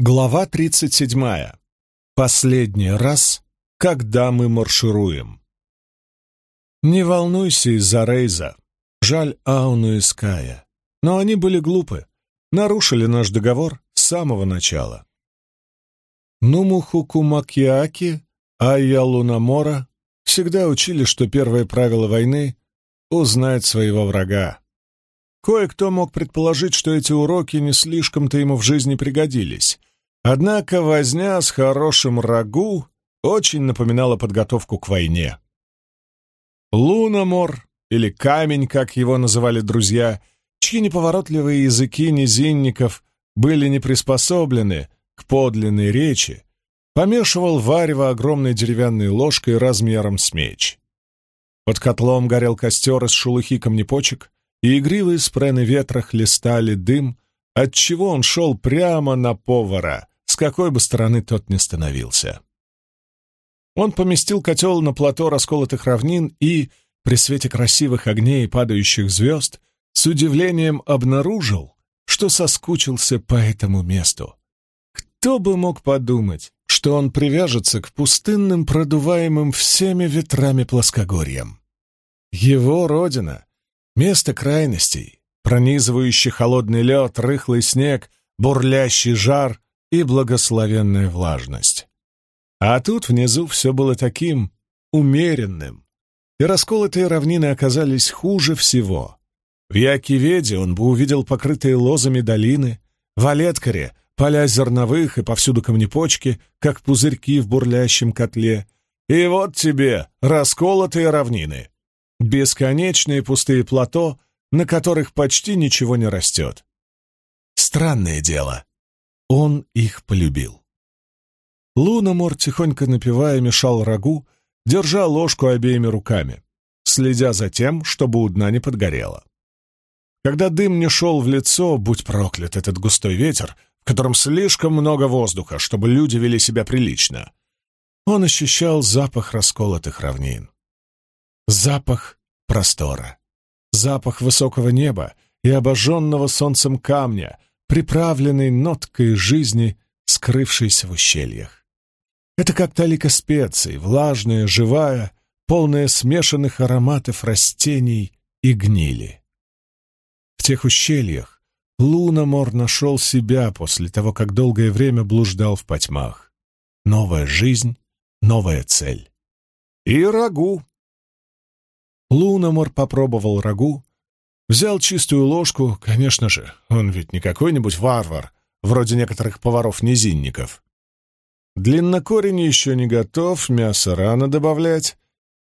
Глава 37. Последний раз, когда мы маршируем. Не волнуйся из-за Рейза. Жаль Ауну и Ская. Но они были глупы. Нарушили наш договор с самого начала. Нумуху Кумакьяки, Айя Лунамора всегда учили, что первое правило войны — узнать своего врага. Кое-кто мог предположить, что эти уроки не слишком-то ему в жизни пригодились, Однако возня с хорошим рагу очень напоминала подготовку к войне. Луномор, или камень, как его называли друзья, чьи неповоротливые языки низинников были не приспособлены к подлинной речи, помешивал варево огромной деревянной ложкой размером с меч. Под котлом горел костер из шелухи камнепочек, и игривые спрены ветра хлестали дым, отчего он шел прямо на повара, какой бы стороны тот ни становился. Он поместил котел на плато расколотых равнин и, при свете красивых огней и падающих звезд, с удивлением обнаружил, что соскучился по этому месту. Кто бы мог подумать, что он привяжется к пустынным, продуваемым всеми ветрами плоскогорьям. Его родина — место крайностей, пронизывающий холодный лед, рыхлый снег, бурлящий жар и благословенная влажность. А тут внизу все было таким умеренным, и расколотые равнины оказались хуже всего. В Якиведе он бы увидел покрытые лозами долины, в Олеткаре — поля зерновых и повсюду камнепочки, как пузырьки в бурлящем котле. И вот тебе расколотые равнины, бесконечные пустые плато, на которых почти ничего не растет. Странное дело. Он их полюбил. Луномор, тихонько напивая, мешал рагу, держа ложку обеими руками, следя за тем, чтобы у дна не подгорело. Когда дым не шел в лицо, будь проклят этот густой ветер, в котором слишком много воздуха, чтобы люди вели себя прилично, он ощущал запах расколотых равнин. Запах простора, запах высокого неба и обожженного солнцем камня, приправленный ноткой жизни, скрывшейся в ущельях. Это как талика специй, влажная, живая, полная смешанных ароматов растений и гнили. В тех ущельях Луномор нашел себя после того, как долгое время блуждал в потьмах. Новая жизнь, новая цель. И рагу. Луномор попробовал рагу, Взял чистую ложку, конечно же, он ведь не какой-нибудь варвар, вроде некоторых поваров-низинников. Длиннокорень еще не готов, мясо рано добавлять.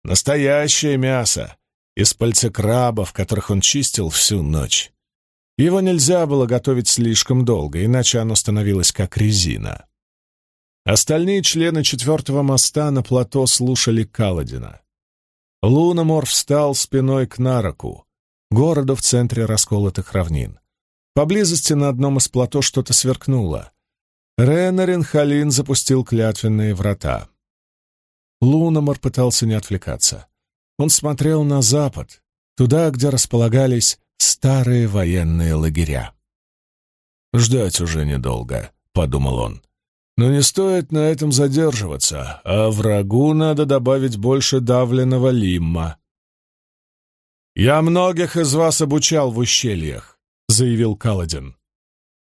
Настоящее мясо, из пальцекрабов, которых он чистил всю ночь. Его нельзя было готовить слишком долго, иначе оно становилось как резина. Остальные члены четвертого моста на плато слушали Каладина. Луномор встал спиной к Нароку, городу в центре расколотых равнин. Поблизости на одном из плато что-то сверкнуло. Ренарин Халин запустил клятвенные врата. Луномор пытался не отвлекаться. Он смотрел на запад, туда, где располагались старые военные лагеря. «Ждать уже недолго», — подумал он. «Но не стоит на этом задерживаться, а врагу надо добавить больше давленного лимма. «Я многих из вас обучал в ущельях», — заявил Каладин.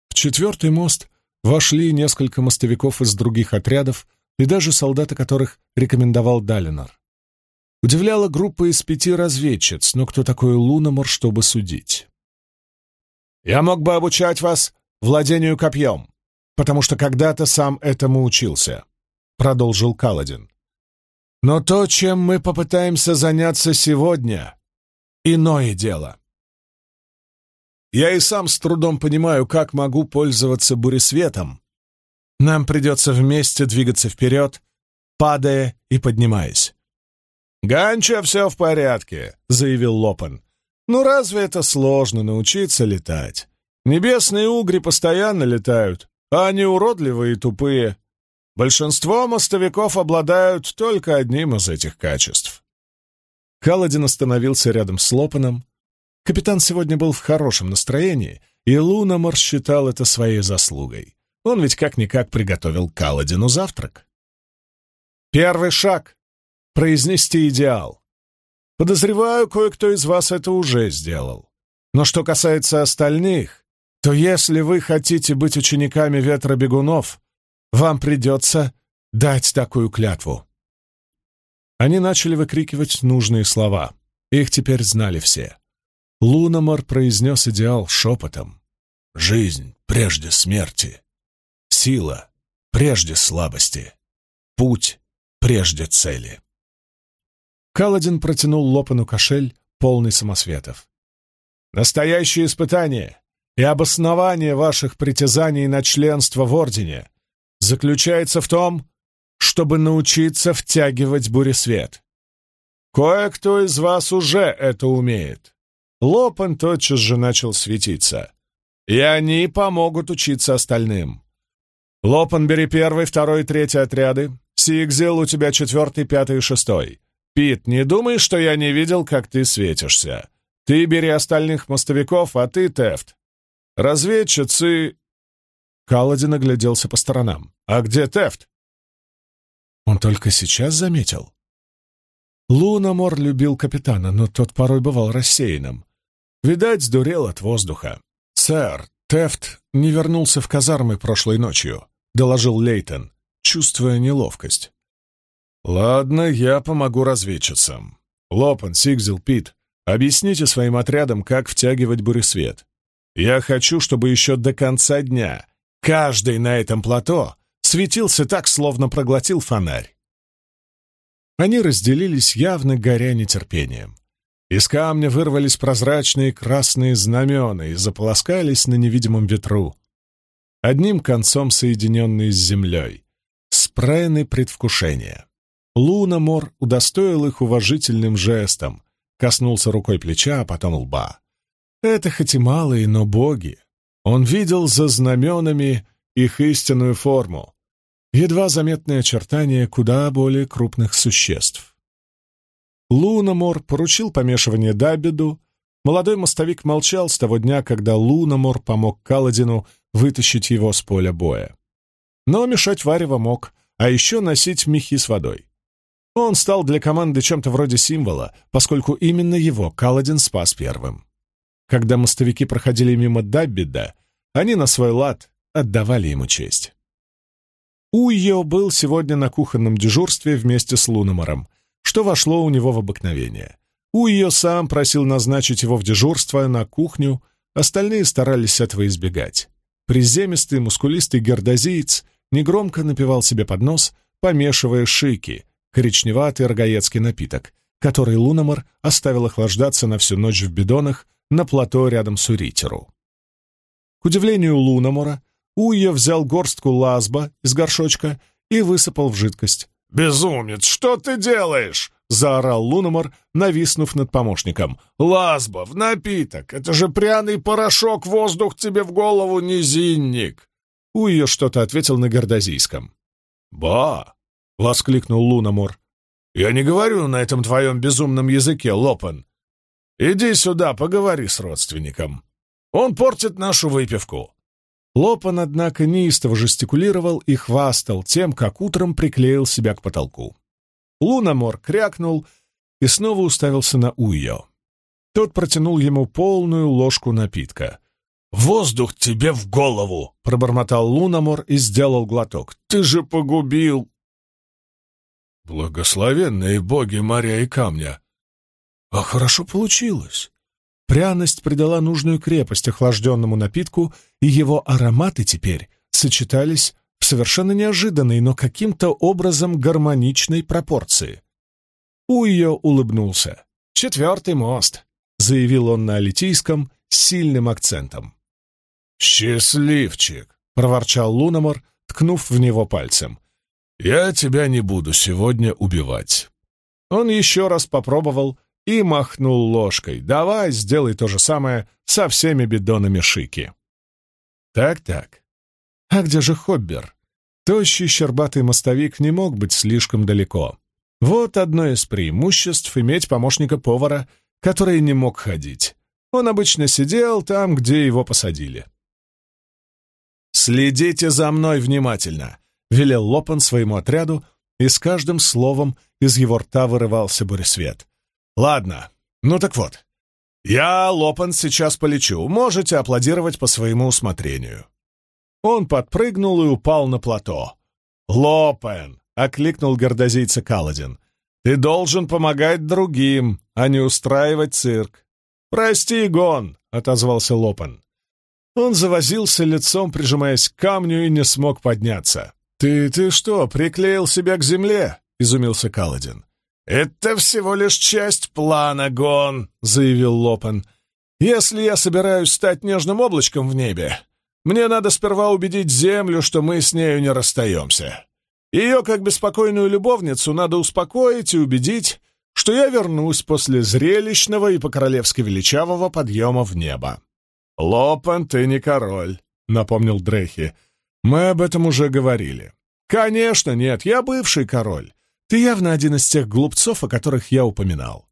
В четвертый мост вошли несколько мостовиков из других отрядов и даже солдаты, которых рекомендовал Далинор. Удивляла группа из пяти разведчиц, но кто такой Луномор, чтобы судить? «Я мог бы обучать вас владению копьем, потому что когда-то сам этому учился», — продолжил Каладин. «Но то, чем мы попытаемся заняться сегодня, иное дело. Я и сам с трудом понимаю, как могу пользоваться буресветом. Нам придется вместе двигаться вперед, падая и поднимаясь. «Ганча, все в порядке», — заявил Лопан. «Ну разве это сложно научиться летать? Небесные угри постоянно летают, а они уродливые и тупые. Большинство мостовиков обладают только одним из этих качеств. Каладин остановился рядом с Лопаном. Капитан сегодня был в хорошем настроении, и Лунамор считал это своей заслугой. Он ведь как-никак приготовил Каладину завтрак. Первый шаг — произнести идеал. Подозреваю, кое-кто из вас это уже сделал. Но что касается остальных, то если вы хотите быть учениками ветра бегунов, вам придется дать такую клятву. Они начали выкрикивать нужные слова. Их теперь знали все. Луномор произнес идеал шепотом. «Жизнь прежде смерти. Сила прежде слабости. Путь прежде цели». Каладин протянул Лопану кошель, полный самосветов. «Настоящее испытание и обоснование ваших притязаний на членство в Ордене заключается в том, чтобы научиться втягивать буресвет. Кое-кто из вас уже это умеет. Лопан тотчас же начал светиться. И они помогут учиться остальным. Лопан, бери первый, второй и третий отряды. Сигзел у тебя четвертый, пятый и шестой. Пит, не думай, что я не видел, как ты светишься. Ты бери остальных мостовиков, а ты, Тефт. Разведчицы...» Каладин огляделся по сторонам. «А где Тефт?» Он только сейчас заметил. Лунамор любил капитана, но тот порой бывал рассеянным. Видать, сдурел от воздуха. «Сэр, Тефт не вернулся в казармы прошлой ночью», — доложил Лейтон, чувствуя неловкость. «Ладно, я помогу разведчицам. Лопан, Сигзил, Пит, объясните своим отрядам, как втягивать буресвет. Я хочу, чтобы еще до конца дня каждый на этом плато светился так, словно проглотил фонарь». Они разделились, явно горя нетерпением. Из камня вырвались прозрачные красные знамена и заполоскались на невидимом ветру, одним концом соединенные с землей, спрены предвкушения. Лунамор удостоил их уважительным жестом, коснулся рукой плеча, а потом лба. Это хоть и малые, но боги. Он видел за знаменами их истинную форму, едва заметные очертания куда более крупных существ. Лунамор поручил помешивание Дабиду, молодой мостовик молчал с того дня, когда Лунамор помог Каладину вытащить его с поля боя. Но мешать варево мог, а еще носить мехи с водой. Он стал для команды чем-то вроде символа, поскольку именно его Каладин спас первым. Когда мостовики проходили мимо Даббида, они на свой лад отдавали ему честь. Уйо был сегодня на кухонном дежурстве вместе с Луномором, что вошло у него в обыкновение. Уйо сам просил назначить его в дежурство на кухню, остальные старались этого избегать. Приземистый, мускулистый гердозиец негромко напевал себе под нос, помешивая шики, коричневатый рогаецкий напиток, который Луномор оставил охлаждаться на всю ночь в бидонах на плато рядом с Уритеру. К удивлению Луномора, Уйо взял горстку лазба из горшочка и высыпал в жидкость. «Безумец, что ты делаешь?» — заорал Луномор, нависнув над помощником. «Лазба, в напиток! Это же пряный порошок, воздух тебе в голову, низинник!» Уйо что-то ответил на гордозийском. «Ба! — воскликнул Лунамор. «Я не говорю на этом твоем безумном языке, Лопен. Иди сюда, поговори с родственником. Он портит нашу выпивку». Лопан, однако, неистово жестикулировал и хвастал тем, как утром приклеил себя к потолку. Лунамор крякнул и снова уставился на Уйо. Тот протянул ему полную ложку напитка. «Воздух тебе в голову!» — пробормотал Лунамор и сделал глоток. «Ты же погубил Благословенные боги моря и камня! А хорошо получилось. Пряность придала нужную крепость охлажденному напитку, и его ароматы теперь сочетались в совершенно неожиданной, но каким-то образом гармоничной пропорции. Уйо улыбнулся. «Четвертый мост», — заявил он на алитийском с сильным акцентом. «Счастливчик!» — проворчал Луномор, ткнув в него пальцем. «Я тебя не буду сегодня убивать». Он еще раз попробовал и махнул ложкой. «Давай, сделай то же самое со всеми бидонами шики». «Так-так. А где же Хоббер?» Тощий щербатый мостовик не мог быть слишком далеко. Вот одно из преимуществ иметь помощника повара, который не мог ходить. Он обычно сидел там, где его посадили. «Следите за мной внимательно», — велел Лопан своему отряду, и с каждым словом из его рта вырывался буресвет. «Ладно, ну так вот. Я, Лопан, сейчас полечу. Можете аплодировать по своему усмотрению». Он подпрыгнул и упал на плато. «Лопен!» — окликнул гордозийца Каладин. «Ты должен помогать другим, а не устраивать цирк». «Прости, Гон!» — отозвался Лопен. Он завозился лицом, прижимаясь к камню, и не смог подняться. «Ты, ты что, приклеил себя к земле?» — изумился Каладин. «Это всего лишь часть плана, Гон», — заявил Лопен. «Если я собираюсь стать нежным облачком в небе, мне надо сперва убедить Землю, что мы с нею не расстаемся. Ее, как беспокойную любовницу, надо успокоить и убедить, что я вернусь после зрелищного и по-королевски величавого подъема в небо. «Лопен, ты не король», — напомнил Дрехи. «Мы об этом уже говорили». «Конечно нет, я бывший король. Ты явно один из тех глупцов, о которых я упоминал».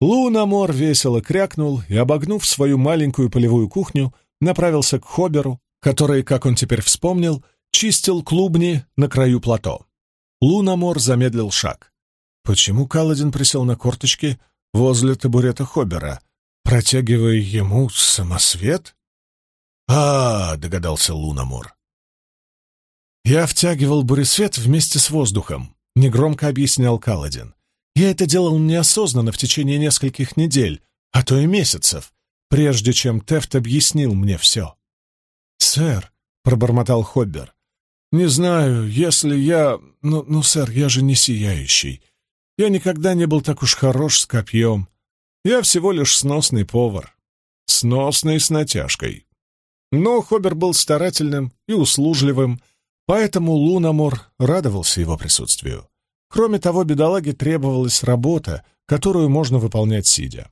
Лунамор весело крякнул и, обогнув свою маленькую полевую кухню, направился к Хоберу, который, как он теперь вспомнил, чистил клубни на краю плато. Лунамор замедлил шаг. Почему Каладин присел на корточки возле табурета Хобера, протягивая ему самосвет? А, догадался Лунамор. Я втягивал буресвет вместе с воздухом, негромко объяснял Каладин. Я это делал неосознанно в течение нескольких недель, а то и месяцев, прежде чем Тефт объяснил мне все. «Сэр», — пробормотал Хоббер, — «не знаю, если я... Ну, ну, сэр, я же не сияющий. Я никогда не был так уж хорош с копьем. Я всего лишь сносный повар. Сносный с натяжкой». Но Хоббер был старательным и услужливым, поэтому Лунамор радовался его присутствию. Кроме того, бедолаге требовалась работа, которую можно выполнять сидя.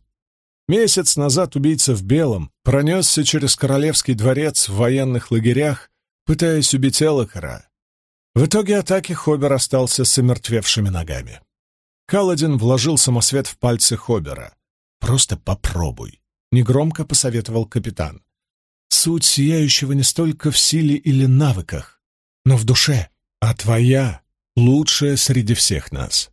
Месяц назад убийца в белом пронесся через королевский дворец в военных лагерях, пытаясь убить Элокара. В итоге атаки Хобер остался с омертвевшими ногами. Каладин вложил самосвет в пальцы Хобера. «Просто попробуй», — негромко посоветовал капитан. «Суть сияющего не столько в силе или навыках, но в душе, а твоя — лучшая среди всех нас».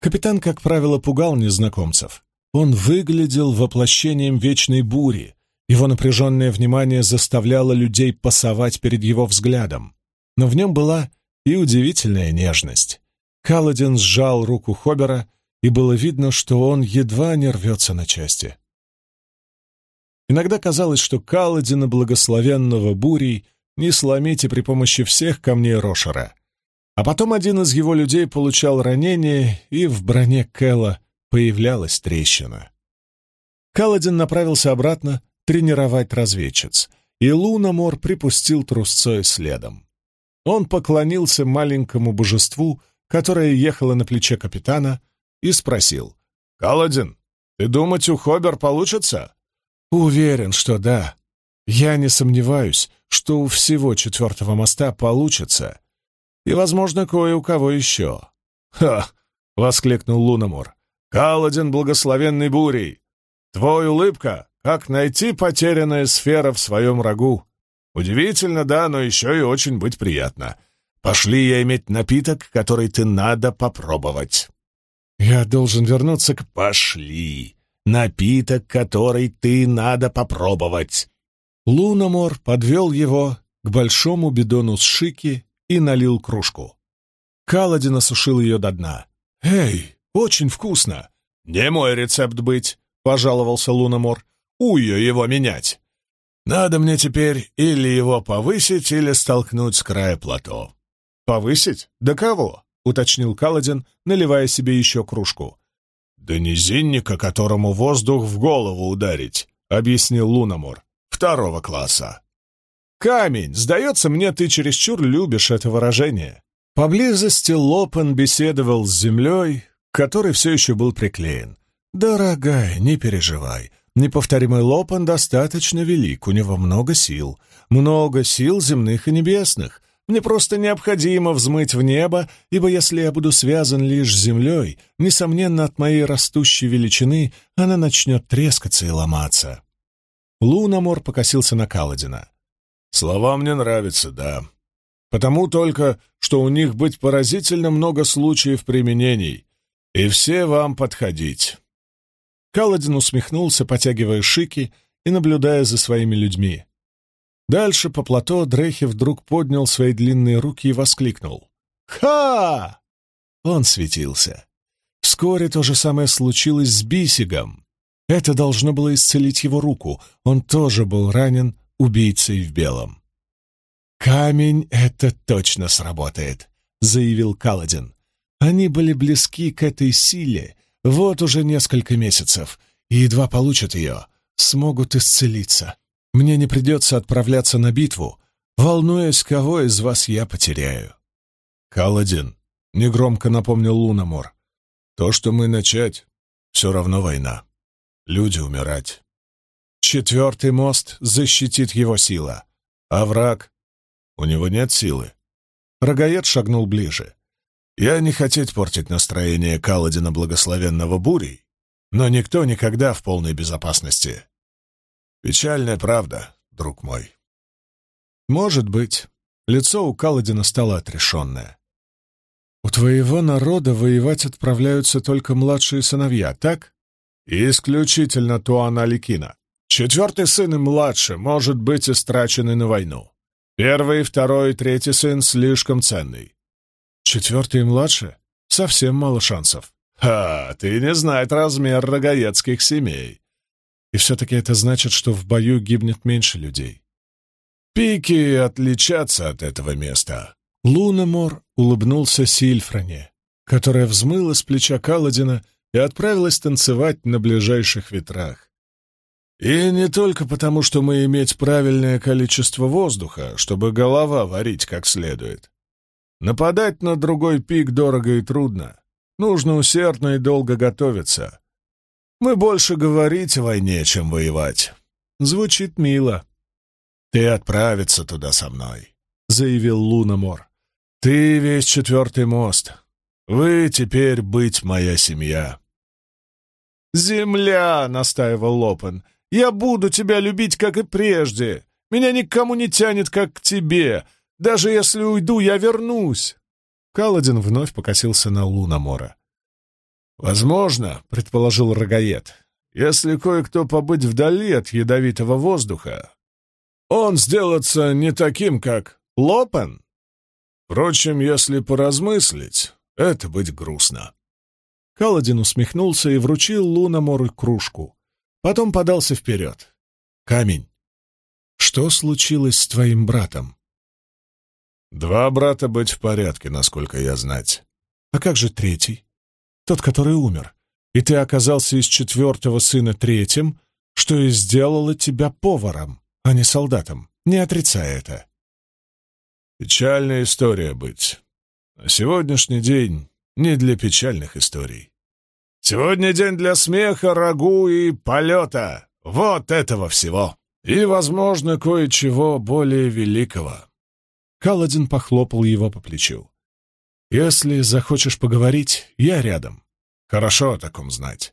Капитан, как правило, пугал незнакомцев, он выглядел воплощением вечной бури. Его напряженное внимание заставляло людей пасовать перед его взглядом. Но в нем была и удивительная нежность. Каладин сжал руку Хобера, и было видно, что он едва не рвется на части. Иногда казалось, что Каладина, благословенного бурей, не сломите при помощи всех камней Рошера. А потом один из его людей получал ранение, и в броне Кэла появлялась трещина. Каладин направился обратно тренировать разведчиц, и Лунамор припустил трусцой следом. Он поклонился маленькому божеству, которое ехало на плече капитана, и спросил. «Каладин, ты думать, у Хобер получится?» «Уверен, что да. Я не сомневаюсь, что у всего четвертого моста получится. И, возможно, кое у кого еще». «Ха!» — воскликнул Лунамор. Каладин благословенный бурей! Твой улыбка, как найти потерянная сфера в своем рагу. Удивительно, да, но еще и очень быть приятно. Пошли я иметь напиток, который ты надо попробовать. Я должен вернуться к... Пошли! Напиток, который ты надо попробовать. Луномор подвел его к большому бидону с шики и налил кружку. Каладин осушил ее до дна. «Эй, очень вкусно!» «Не мой рецепт быть», — пожаловался Луномор. «Ую его менять. Надо мне теперь или его повысить, или столкнуть с края плато». «Повысить? До кого?» — уточнил Каладин, наливая себе еще кружку. «Да низинника, которому воздух в голову ударить», — объяснил Луномор. «Второго класса». «Камень! Сдается мне, ты чересчур любишь это выражение». Поблизости Лопен беседовал с землей, который все еще был приклеен. «Дорогая, не переживай. Неповторимый Лопан достаточно велик, у него много сил. Много сил земных и небесных. Мне просто необходимо взмыть в небо, ибо если я буду связан лишь с землей, несомненно, от моей растущей величины она начнет трескаться и ломаться». Лунамор покосился на Каладина. Слова мне нравятся, да. Потому только, что у них быть поразительно много случаев применений, и все вам подходить. Каладин усмехнулся, потягивая шики и наблюдая за своими людьми. Дальше по плато Дрехи вдруг поднял свои длинные руки и воскликнул. «Ха!» Он светился. Вскоре то же самое случилось с Бисигом. Это должно было исцелить его руку. Он тоже был ранен убийцей в белом. «Камень — это точно сработает», — заявил Каладин. Они были близки к этой силе вот уже несколько месяцев, и едва получат ее, смогут исцелиться. Мне не придется отправляться на битву, волнуясь, кого из вас я потеряю. Каладин, — негромко напомнил Лунамор, — то, что мы начать, все равно война. Люди умирать. Четвертый мост защитит его сила, а враг... У него нет силы. Рогаед шагнул ближе. Я не хотеть портить настроение Каладина Благословенного Бурей, но никто никогда в полной безопасности. Печальная правда, друг мой. Может быть. Лицо у Каладина стало отрешенное. У твоего народа воевать отправляются только младшие сыновья, так? Исключительно Туана Аликина. Четвертый сын и младше может быть истрачены на войну. Первый, второй, третий сын слишком ценный. Четвертый и младше? Совсем мало шансов. Ха, ты не знаешь размер рогаецких семей. И все-таки это значит, что в бою гибнет меньше людей. Пики отличатся от этого места. Лунамор улыбнулся Сильфране, которая взмыла с плеча Каладина и отправилась танцевать на ближайших ветрах. И не только потому, что мы иметь правильное количество воздуха, чтобы голова варить как следует. Нападать на другой пик дорого и трудно. Нужно усердно и долго готовиться. Мы больше говорить о войне, чем воевать. Звучит мило. Ты отправиться туда со мной, — заявил Лунамор. Ты весь четвертый мост. Вы теперь быть моя семья. «Земля!» — настаивал Лопен. «Я буду тебя любить, как и прежде. Меня никому не тянет, как к тебе. Даже если уйду, я вернусь!» Каладин вновь покосился на Лунамора. «Возможно, — предположил Рогаед, — если кое-кто побыть вдали от ядовитого воздуха, он сделаться не таким, как Лопен. Впрочем, если поразмыслить, это быть грустно». Каладин усмехнулся и вручил Лунамору кружку. Потом подался вперед. «Камень, что случилось с твоим братом?» Два брата быть в порядке, насколько я знать. А как же третий? Тот, который умер. И ты оказался из четвертого сына третьим, что и сделало тебя поваром, а не солдатом. Не отрицай это. Печальная история быть. А сегодняшний день не для печальных историй. Сегодня день для смеха, рагу и полета. Вот этого всего. И, возможно, кое-чего более великого. Каладин похлопал его по плечу. «Если захочешь поговорить, я рядом. Хорошо о таком знать.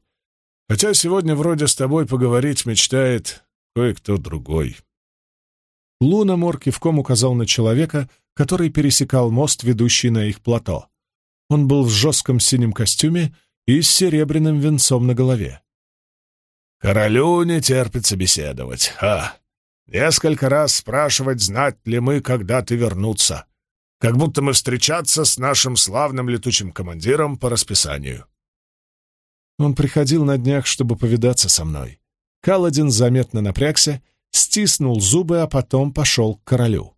Хотя сегодня вроде с тобой поговорить мечтает кое-кто другой». Луна Мор кивком указал на человека, который пересекал мост, ведущий на их плато. Он был в жестком синем костюме и с серебряным венцом на голове. «Королю не терпится беседовать, а!» Несколько раз спрашивать, знать ли мы, когда ты вернуться. Как будто мы встречаться с нашим славным летучим командиром по расписанию. Он приходил на днях, чтобы повидаться со мной. Каладин заметно напрягся, стиснул зубы, а потом пошел к королю.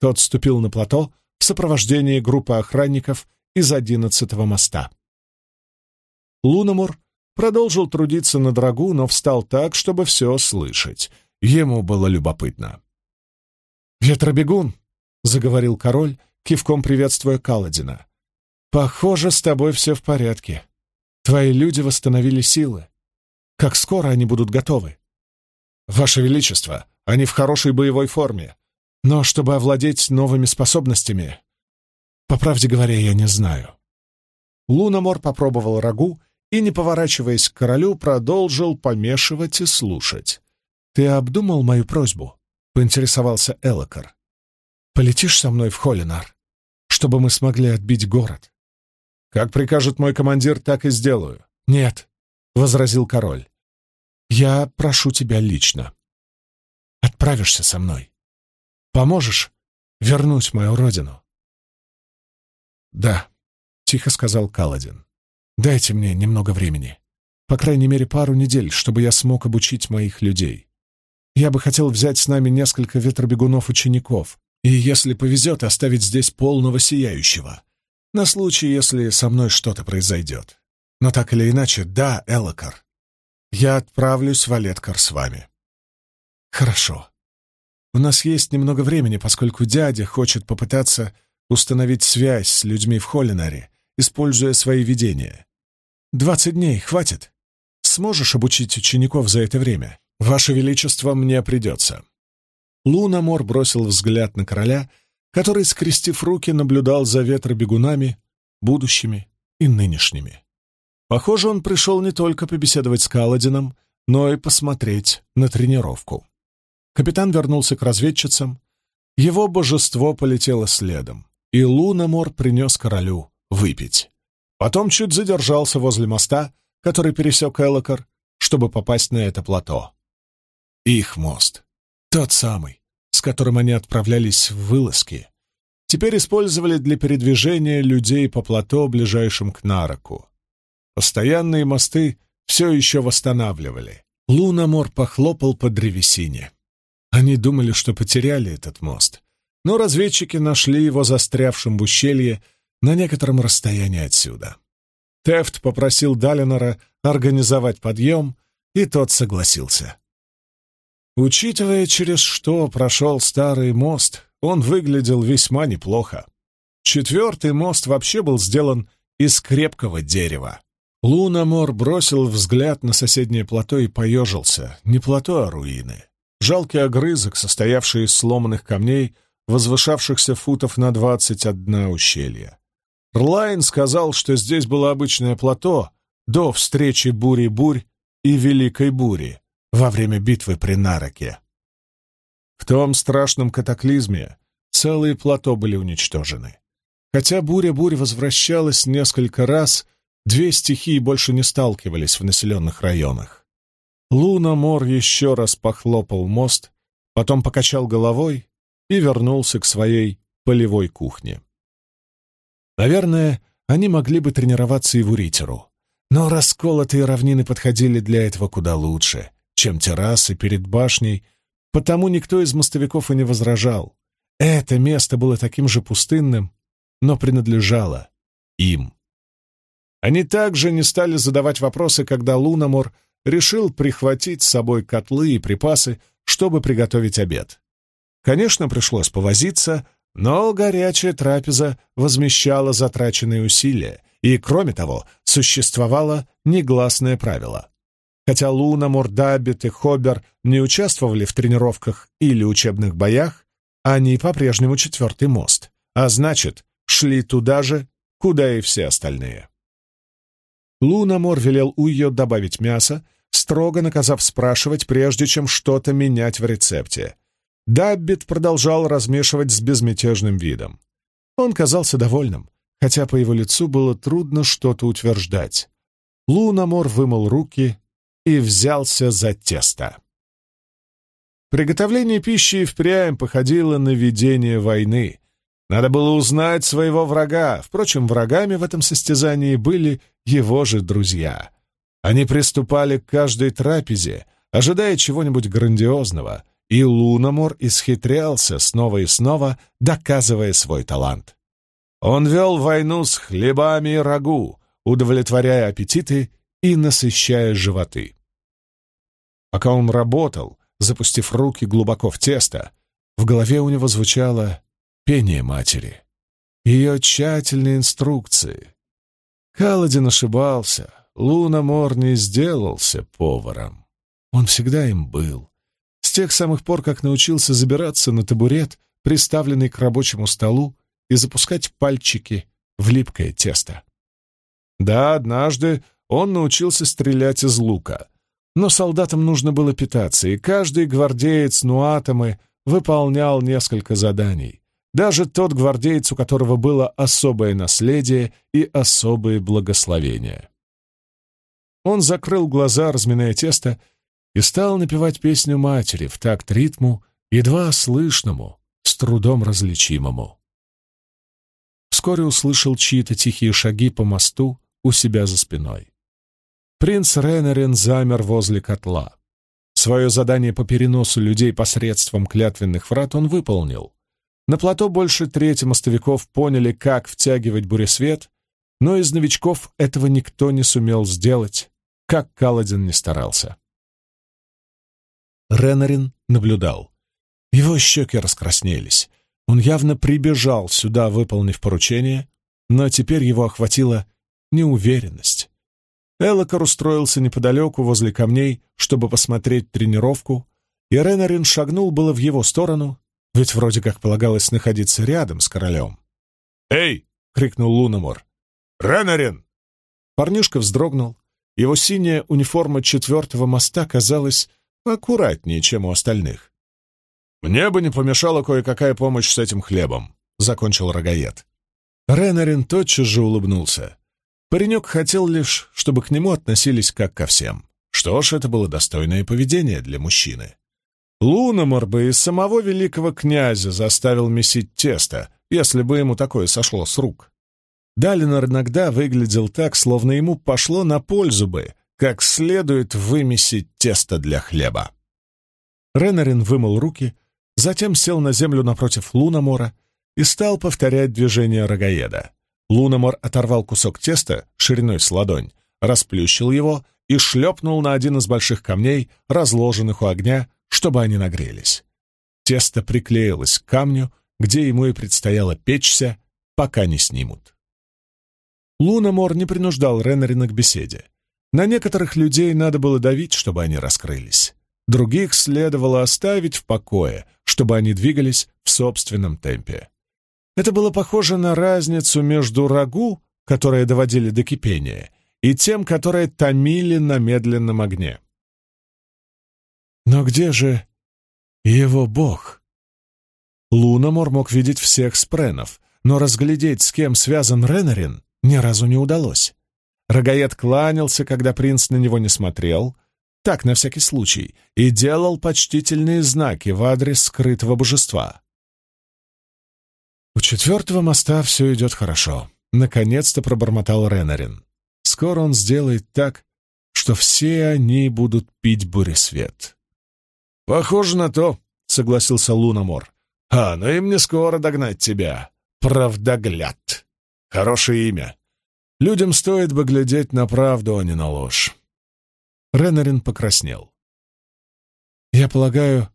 Тот ступил на плато в сопровождении группы охранников из одиннадцатого моста. Луномор продолжил трудиться на драгу, но встал так, чтобы все слышать — Ему было любопытно. «Ветробегун!» — заговорил король, кивком приветствуя Каладина. «Похоже, с тобой все в порядке. Твои люди восстановили силы. Как скоро они будут готовы?» «Ваше Величество, они в хорошей боевой форме. Но чтобы овладеть новыми способностями, по правде говоря, я не знаю». Луномор попробовал рагу и, не поворачиваясь к королю, продолжил помешивать и слушать. Ты обдумал мою просьбу? — поинтересовался Элокар. «Полетишь со мной в Холинар, чтобы мы смогли отбить город?» «Как прикажет мой командир, так и сделаю». «Нет», — возразил король. «Я прошу тебя лично. Отправишься со мной. Поможешь вернуть мою родину?» «Да», — тихо сказал Каладин. «Дайте мне немного времени. По крайней мере, пару недель, чтобы я смог обучить моих людей. Я бы хотел взять с нами несколько ветробегунов-учеников, и, если повезет, оставить здесь полного сияющего, на случай, если со мной что-то произойдет. Но так или иначе, да, Элокар, я отправлюсь в Олеткар с вами». «Хорошо. У нас есть немного времени, поскольку дядя хочет попытаться установить связь с людьми в Холлинаре, используя свои видения. Двадцать дней хватит? Сможешь обучить учеников за это время? Ваше Величество, мне придется». Лунамор бросил взгляд на короля, который, скрестив руки, наблюдал за ветробегунами, будущими и нынешними. Похоже, он пришел не только побеседовать с Каладином, но и посмотреть на тренировку. Капитан вернулся к разведчицам. Его божество полетело следом, и Лунамор принес королю выпить. Потом чуть задержался возле моста, который пересек Элокар, чтобы попасть на это плато. Их мост. Тот самый, с которым они отправлялись в вылазки. Теперь использовали для передвижения людей по плато, ближайшим к Нароку. Постоянные мосты все еще восстанавливали. Лунамор похлопал по древесине. Они думали, что потеряли этот мост, но разведчики нашли его застрявшим в ущелье на некотором расстоянии отсюда. Тефт попросил Далинора организовать подъем, и тот согласился. Учитывая, через что прошел старый мост, он выглядел весьма неплохо. Четвертый мост вообще был сделан из крепкого дерева. Лунамор бросил взгляд на соседнее плато и поежился. Не плато, а руины. Жалкий огрызок, состоявший из сломанных камней, возвышавшихся футов на двадцать от дна ущелья. Рлайн сказал, что здесь было обычное плато до встречи бури-бурь и Великой бури во время битвы при Нароке. В том страшном катаклизме целые плато были уничтожены. Хотя буря-бурь возвращалась несколько раз — Две стихии больше не сталкивались в населенных районах. Луна Мор еще раз похлопал мост, потом покачал головой и вернулся к своей полевой кухне. Наверное, они могли бы тренироваться и в Уритеру, но расколотые равнины подходили для этого куда лучше, чем террасы перед башней, потому никто из мостовиков и не возражал. Это место было таким же пустынным, но принадлежало им. Они также не стали задавать вопросы, когда Лунамор решил прихватить с собой котлы и припасы, чтобы приготовить обед. Конечно, пришлось повозиться, но горячая трапеза возмещала затраченные усилия, и, кроме того, существовало негласное правило. Хотя Лунамор, Даббит и Хобер не участвовали в тренировках или учебных боях, они по-прежнему четвертый мост, а значит, шли туда же, куда и все остальные. Лунамор велел Уйо добавить мясо, строго наказав спрашивать, прежде чем что-то менять в рецепте. Даббит продолжал размешивать с безмятежным видом. Он казался довольным, хотя по его лицу было трудно что-то утверждать. Лунамор вымыл руки и взялся за тесто. Приготовление пищи впрямь походило на ведение войны, надо было узнать своего врага. Впрочем, врагами в этом состязании были его же друзья. Они приступали к каждой трапезе, ожидая чего-нибудь грандиозного, и Луномор исхитрялся снова и снова, доказывая свой талант. Он вел войну с хлебами и рагу, удовлетворяя аппетиты и насыщая животы. Пока он работал, запустив руки глубоко в тесто, в голове у него звучало пение матери, ее тщательные инструкции. Каладин ошибался, Луна Мор не сделался поваром. Он всегда им был. Тех самых пор, как научился забираться на табурет, приставленный к рабочему столу, и запускать пальчики в липкое тесто. Да, однажды он научился стрелять из лука, но солдатам нужно было питаться, и каждый гвардеец Нуатамы выполнял несколько заданий. Даже тот гвардеец, у которого было особое наследие и особые благословения. Он закрыл глаза, разминая тесто, и стал напевать песню матери в такт ритму, едва слышному, с трудом различимому. Вскоре услышал чьи-то тихие шаги по мосту у себя за спиной. Принц Ренерин замер возле котла. Свое задание по переносу людей посредством клятвенных врат он выполнил. На плато больше трети мостовиков поняли, как втягивать буресвет, но из новичков этого никто не сумел сделать, как Каладин не старался. Ренарин наблюдал. Его щеки раскраснелись. Он явно прибежал сюда, выполнив поручение, но теперь его охватила неуверенность. Элокар устроился неподалеку, возле камней, чтобы посмотреть тренировку, и Ренарин шагнул было в его сторону, ведь вроде как полагалось находиться рядом с королем. «Эй!» — крикнул Луномор. «Ренарин!» Парнишка вздрогнул. Его синяя униформа четвертого моста казалась аккуратнее, чем у остальных. «Мне бы не помешала кое-какая помощь с этим хлебом», — закончил рогаед. Ренарин тотчас же улыбнулся. Паренек хотел лишь, чтобы к нему относились как ко всем. Что ж, это было достойное поведение для мужчины. Луномор бы и самого великого князя заставил месить тесто, если бы ему такое сошло с рук. Далинор иногда выглядел так, словно ему пошло на пользу бы, как следует вымесить тесто для хлеба. Ренарин вымыл руки, затем сел на землю напротив Луномора и стал повторять движение рогаеда. Луномор оторвал кусок теста шириной с ладонь, расплющил его и шлепнул на один из больших камней, разложенных у огня, чтобы они нагрелись. Тесто приклеилось к камню, где ему и предстояло печься, пока не снимут. Луномор не принуждал Ренарина к беседе. На некоторых людей надо было давить, чтобы они раскрылись. Других следовало оставить в покое, чтобы они двигались в собственном темпе. Это было похоже на разницу между рагу, которое доводили до кипения, и тем, которое томили на медленном огне. Но где же его бог? Лунамор мог видеть всех спренов, но разглядеть, с кем связан Ренарин, ни разу не удалось. Рогаед кланялся, когда принц на него не смотрел, так, на всякий случай, и делал почтительные знаки в адрес скрытого божества. У четвертого моста все идет хорошо. Наконец-то пробормотал Ренарин. Скоро он сделает так, что все они будут пить буресвет. «Похоже на то», — согласился Луномор. «А, но им не скоро догнать тебя. Правдогляд. Хорошее имя. Людям стоит бы глядеть на правду, а не на ложь». Ренарин покраснел. «Я полагаю,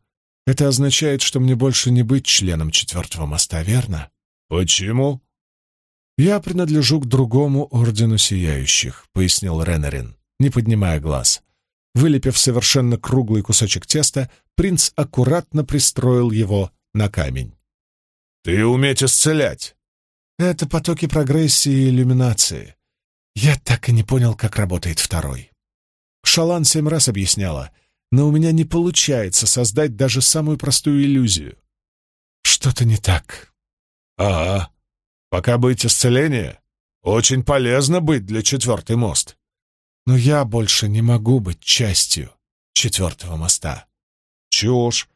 это означает, что мне больше не быть членом четвертого моста, верно?» «Почему?» «Я принадлежу к другому ордену сияющих», — пояснил Ренарин, не поднимая глаз. Вылепив совершенно круглый кусочек теста, принц аккуратно пристроил его на камень. «Ты уметь исцелять!» «Это потоки прогрессии и иллюминации. Я так и не понял, как работает второй. Шалан семь раз объясняла, но у меня не получается создать даже самую простую иллюзию. Что-то не так». «Ага. Пока быть исцеление, очень полезно быть для четвертый мост. Но я больше не могу быть частью четвертого моста». «Чушь.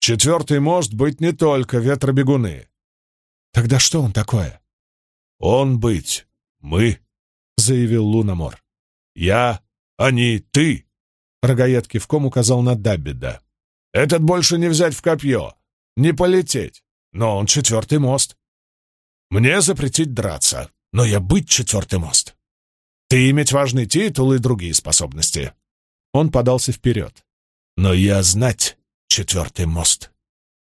Четвертый мост быть не только ветробегуны». «Тогда что он такое?» «Он быть. Мы», — заявил Луномор. «Я, они, ты», — Рогаед кивком указал на Даббида. «Этот больше не взять в копье, не полететь но он четвертый мост. Мне запретить драться, но я быть четвертый мост. Ты иметь важный титул и другие способности. Он подался вперед. Но я знать четвертый мост.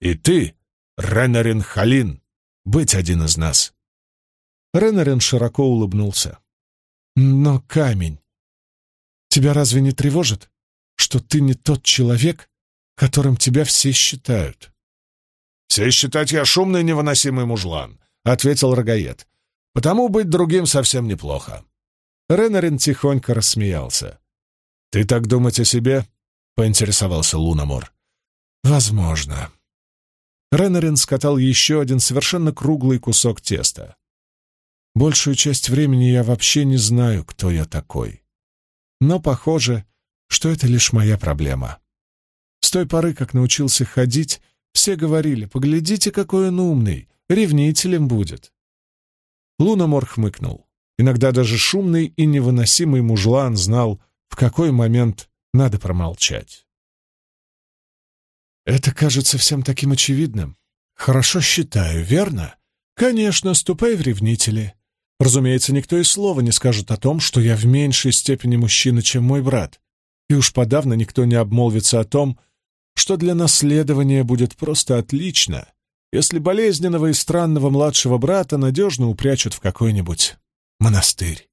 И ты, Ренарин Халин, быть один из нас. Ренарин широко улыбнулся. Но камень... Тебя разве не тревожит, что ты не тот человек, которым тебя все считают? «Все считать я шумный невыносимый мужлан», — ответил Рогаед. «Потому быть другим совсем неплохо». Ренарин тихонько рассмеялся. «Ты так думать о себе?» — поинтересовался Луномор. «Возможно. Реннерин скатал еще один совершенно круглый кусок теста. Большую часть времени я вообще не знаю, кто я такой. Но похоже, что это лишь моя проблема. С той поры, как научился ходить, все говорили, поглядите, какой он умный, ревнителем будет. Луномор хмыкнул. Иногда даже шумный и невыносимый мужлан знал, в какой момент надо промолчать. «Это кажется всем таким очевидным. Хорошо считаю, верно? Конечно, ступай в ревнители. Разумеется, никто и слова не скажет о том, что я в меньшей степени мужчина, чем мой брат. И уж подавно никто не обмолвится о том, что для наследования будет просто отлично, если болезненного и странного младшего брата надежно упрячут в какой-нибудь монастырь.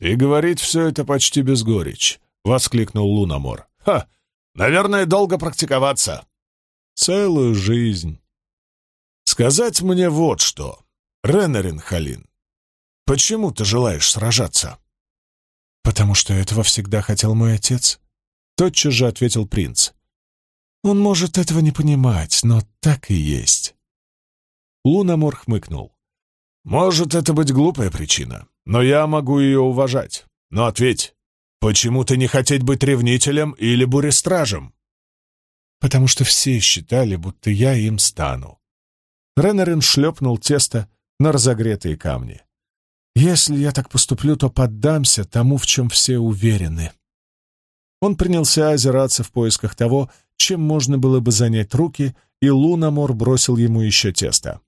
«И говорить все это почти без горечь», — воскликнул Луномор. «Ха! Наверное, долго практиковаться». «Целую жизнь». «Сказать мне вот что, Ренарин Халин, почему ты желаешь сражаться?» «Потому что этого всегда хотел мой отец», — тотчас же ответил принц. «Он может этого не понимать, но так и есть». Луномор хмыкнул. «Может, это быть глупая причина, но я могу ее уважать. Но ответь, почему ты не хотеть быть ревнителем или бурестражем?» «Потому что все считали, будто я им стану». Реннерин шлепнул тесто на разогретые камни. «Если я так поступлю, то поддамся тому, в чем все уверены». Он принялся озираться в поисках того, чем можно было бы занять руки, и Лунамор бросил ему еще тесто.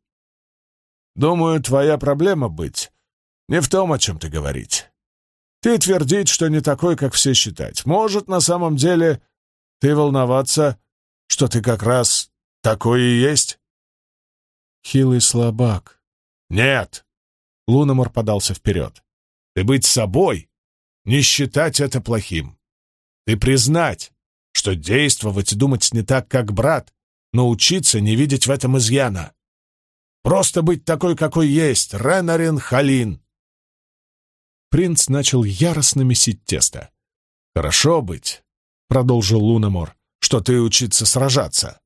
«Думаю, твоя проблема быть не в том, о чем ты говорить. Ты твердить, что не такой, как все считать. Может, на самом деле ты волноваться, что ты как раз такой и есть?» «Хилый слабак». «Нет!» — Луномор подался вперед. «Ты быть собой, не считать это плохим. Ты признать, что действовать и думать не так, как брат, но учиться не видеть в этом изъяна. Просто быть такой, какой есть, Ренарин Халин. Принц начал яростно месить тесто. «Хорошо быть», — продолжил Луномор, — «что ты учиться сражаться.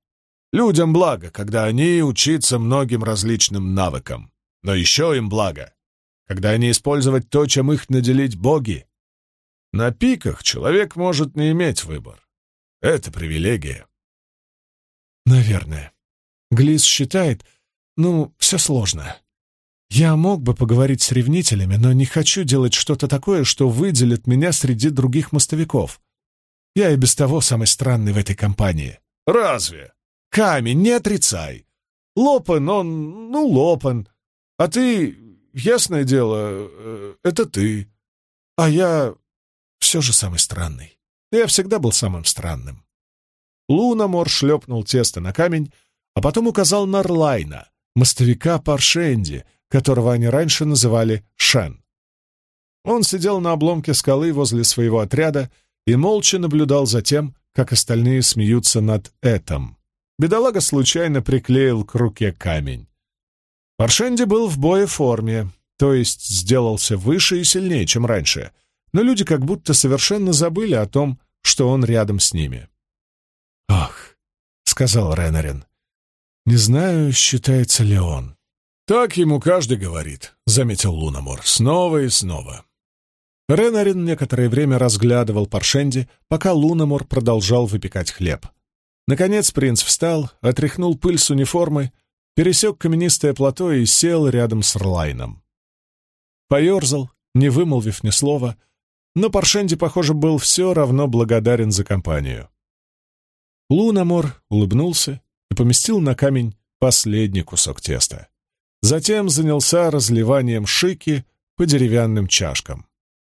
Людям благо, когда они учатся многим различным навыкам. Но еще им благо, когда они использовать то, чем их наделить боги. На пиках человек может не иметь выбор. Это привилегия. Наверное. Глис считает, ну, все сложно. Я мог бы поговорить с ревнителями, но не хочу делать что-то такое, что выделит меня среди других мостовиков. Я и без того самый странный в этой компании. Разве? Камень, не отрицай. Лопан он, ну, лопан. А ты, ясное дело, э, это ты. А я все же самый странный. Я всегда был самым странным. Лунамор шлепнул тесто на камень, а потом указал на Рлайна, мостовика Паршенди, которого они раньше называли Шен. Он сидел на обломке скалы возле своего отряда и молча наблюдал за тем, как остальные смеются над этим. Бедолага случайно приклеил к руке камень. Паршенди был в боеформе, то есть сделался выше и сильнее, чем раньше — но люди как будто совершенно забыли о том, что он рядом с ними. «Ах», — сказал Ренарин, — «не знаю, считается ли он». «Так ему каждый говорит», — заметил Луномор, — «снова и снова». Ренарин некоторое время разглядывал Паршенди, пока Луномор продолжал выпекать хлеб. Наконец принц встал, отряхнул пыль с униформы, пересек каменистое плато и сел рядом с Рлайном. Поерзал, не вымолвив ни слова, — но Паршенди, похоже, был все равно благодарен за компанию. Лунамор улыбнулся и поместил на камень последний кусок теста. Затем занялся разливанием шики по деревянным чашкам.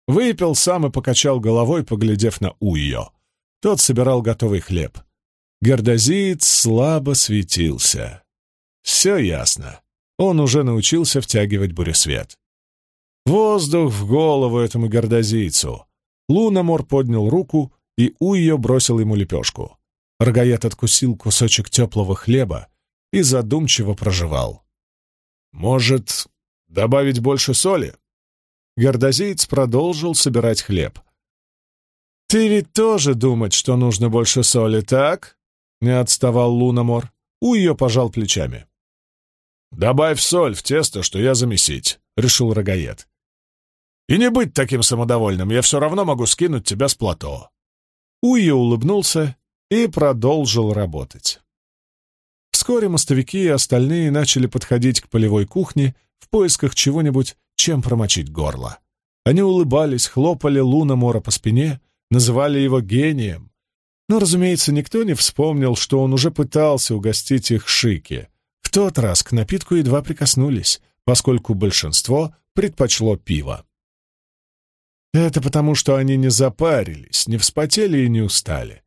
Выпил сам и покачал головой, поглядев на Уйо. Тот собирал готовый хлеб. Гордозиец слабо светился. Все ясно. Он уже научился втягивать буресвет. Воздух в голову этому гордозийцу. Лунамор поднял руку, и Уйо бросил ему лепешку. Рогаед откусил кусочек теплого хлеба и задумчиво проживал. «Может, добавить больше соли?» Гордозиец продолжил собирать хлеб. «Ты ведь тоже думать, что нужно больше соли, так?» — не отставал Лунамор. У ее пожал плечами. «Добавь соль в тесто, что я замесить», — решил рогаед. «И не быть таким самодовольным, я все равно могу скинуть тебя с плато». Уйя улыбнулся и продолжил работать. Вскоре мостовики и остальные начали подходить к полевой кухне в поисках чего-нибудь, чем промочить горло. Они улыбались, хлопали Луна Мора по спине, называли его гением. Но, разумеется, никто не вспомнил, что он уже пытался угостить их шики. В тот раз к напитку едва прикоснулись, поскольку большинство предпочло пиво. Это потому, что они не запарились, не вспотели и не устали.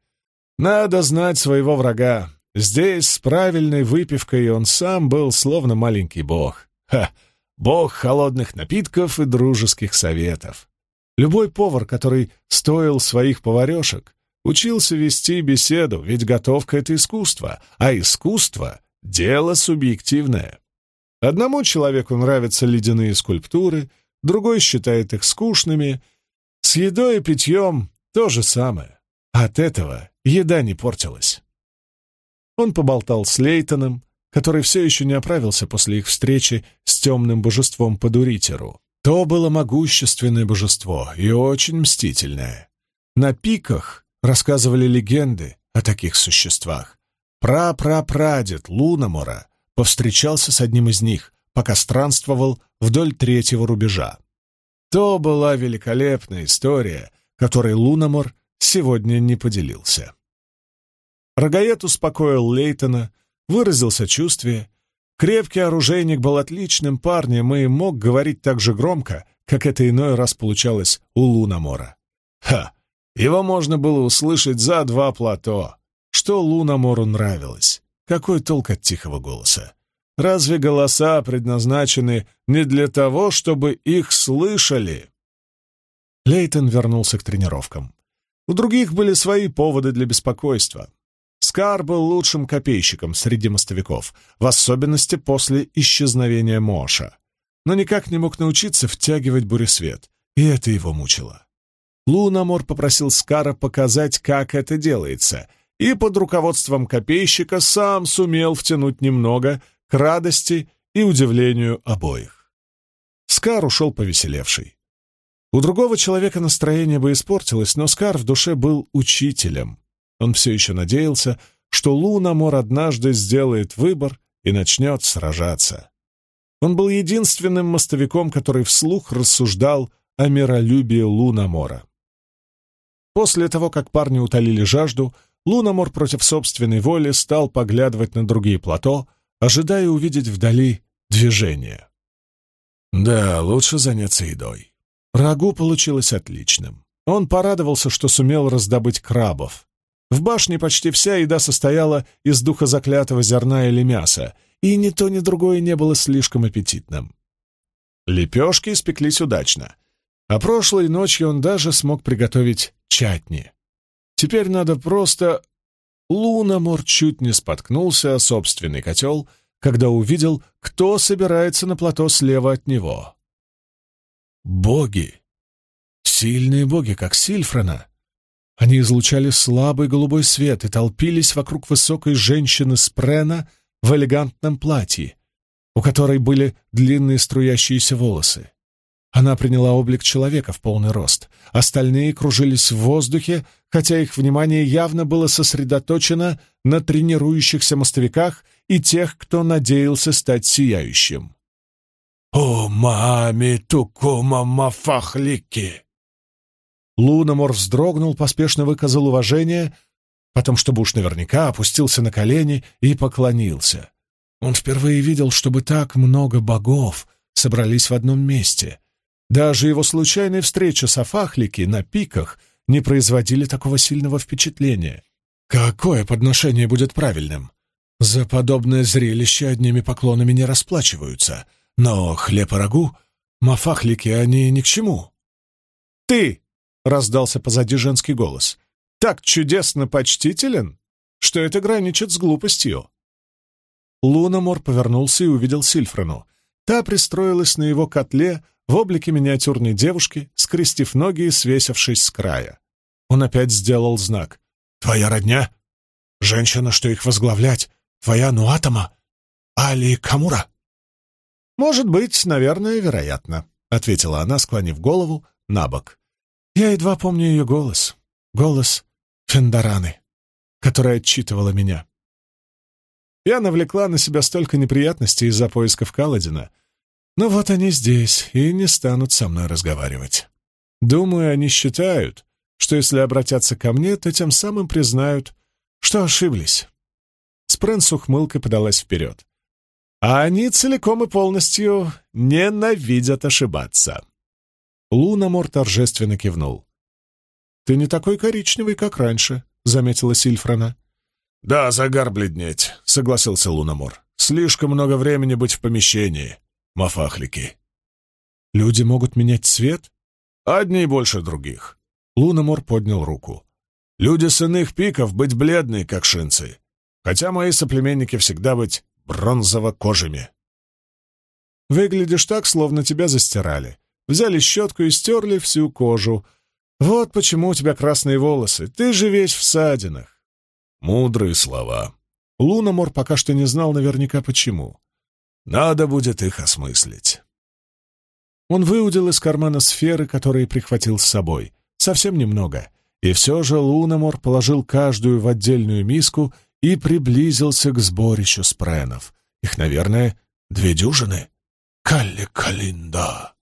Надо знать своего врага. Здесь с правильной выпивкой он сам был словно маленький бог. Ха! Бог холодных напитков и дружеских советов. Любой повар, который стоил своих поварешек, учился вести беседу, ведь готовка — это искусство, а искусство — дело субъективное. Одному человеку нравятся ледяные скульптуры, другой считает их скучными. С едой и питьем то же самое. От этого еда не портилась. Он поболтал с Лейтоном, который все еще не оправился после их встречи с темным божеством Падуритеру. То было могущественное божество и очень мстительное. На пиках рассказывали легенды о таких существах. Пра-пра-прадед Луномора повстречался с одним из них, пока странствовал вдоль третьего рубежа. То была великолепная история, которой Луномор сегодня не поделился. Рогаед успокоил Лейтона, выразил сочувствие. Крепкий оружейник был отличным парнем и мог говорить так же громко, как это иной раз получалось у Лунамора. Ха! Его можно было услышать за два плато. Что Лунамору нравилось? Какой толк от тихого голоса? Разве голоса предназначены не для того, чтобы их слышали? Лейтон вернулся к тренировкам. У других были свои поводы для беспокойства. Скар был лучшим копейщиком среди мостовиков, в особенности после исчезновения Моша, но никак не мог научиться втягивать буресвет, и это его мучило. Лунамор попросил Скара показать, как это делается, и под руководством копейщика сам сумел втянуть немного к радости и удивлению обоих. Скар ушел повеселевший. У другого человека настроение бы испортилось, но Скар в душе был учителем, он все еще надеялся, что Лунамор однажды сделает выбор и начнет сражаться. Он был единственным мостовиком, который вслух рассуждал о миролюбии Лунамора. После того, как парни утолили жажду, Лунамор против собственной воли стал поглядывать на другие плато, ожидая увидеть вдали движение. Да, лучше заняться едой. Рагу получилось отличным. Он порадовался, что сумел раздобыть крабов. В башне почти вся еда состояла из духа заклятого зерна или мяса, и ни то, ни другое не было слишком аппетитным. Лепешки испеклись удачно, а прошлой ночью он даже смог приготовить чатни. Теперь надо просто... Лунамор чуть не споткнулся о собственный котел, когда увидел, кто собирается на плато слева от него. Боги! Сильные боги, как Сильфрена, они излучали слабый голубой свет и толпились вокруг высокой женщины Спрена в элегантном платье, у которой были длинные струящиеся волосы. Она приняла облик человека в полный рост. Остальные кружились в воздухе, хотя их внимание явно было сосредоточено на тренирующихся мостовиках и тех, кто надеялся стать сияющим. «О, мами, тукума мафахлики!» Луномор вздрогнул, поспешно выказал уважение, потом, чтобы уж наверняка, опустился на колени и поклонился. Он впервые видел, чтобы так много богов собрались в одном месте. Даже его случайная встреча с Афахлики на пиках не производили такого сильного впечатления. Какое подношение будет правильным? За подобное зрелище одними поклонами не расплачиваются, но хлеб и рагу, мафахлики, они ни к чему. «Ты!» — раздался позади женский голос. «Так чудесно почтителен, что это граничит с глупостью». Лунамор повернулся и увидел Сильфрену. Та пристроилась на его котле в облике миниатюрной девушки, скрестив ноги и свесившись с края. Он опять сделал знак. «Твоя родня? Женщина, что их возглавлять, твоя Нуатама? Али Камура?» «Может быть, наверное, вероятно», — ответила она, склонив голову на бок. «Я едва помню ее голос. Голос Фендараны, которая отчитывала меня. Я навлекла на себя столько неприятностей из-за поисков Каладина, но вот они здесь и не станут со мной разговаривать. Думаю, они считают, что если обратятся ко мне, то тем самым признают, что ошиблись. Спрэн с ухмылкой подалась вперед. А они целиком и полностью ненавидят ошибаться. Лунамор торжественно кивнул. «Ты не такой коричневый, как раньше», — заметила Сильфрана. «Да, загар бледнеть», — согласился Лунамор. «Слишком много времени быть в помещении, мафахлики». «Люди могут менять цвет?» «Одни больше других». Лунамор поднял руку. «Люди с иных пиков быть бледные, как шинцы, хотя мои соплеменники всегда быть бронзово-кожими». «Выглядишь так, словно тебя застирали. Взяли щетку и стерли всю кожу. Вот почему у тебя красные волосы. Ты же весь в садинах. Мудрые слова. Луномор пока что не знал наверняка почему. Надо будет их осмыслить. Он выудил из кармана сферы, которые прихватил с собой. Совсем немного. И все же Луномор положил каждую в отдельную миску и приблизился к сборищу спренов. Их, наверное, две дюжины. Калли-калинда.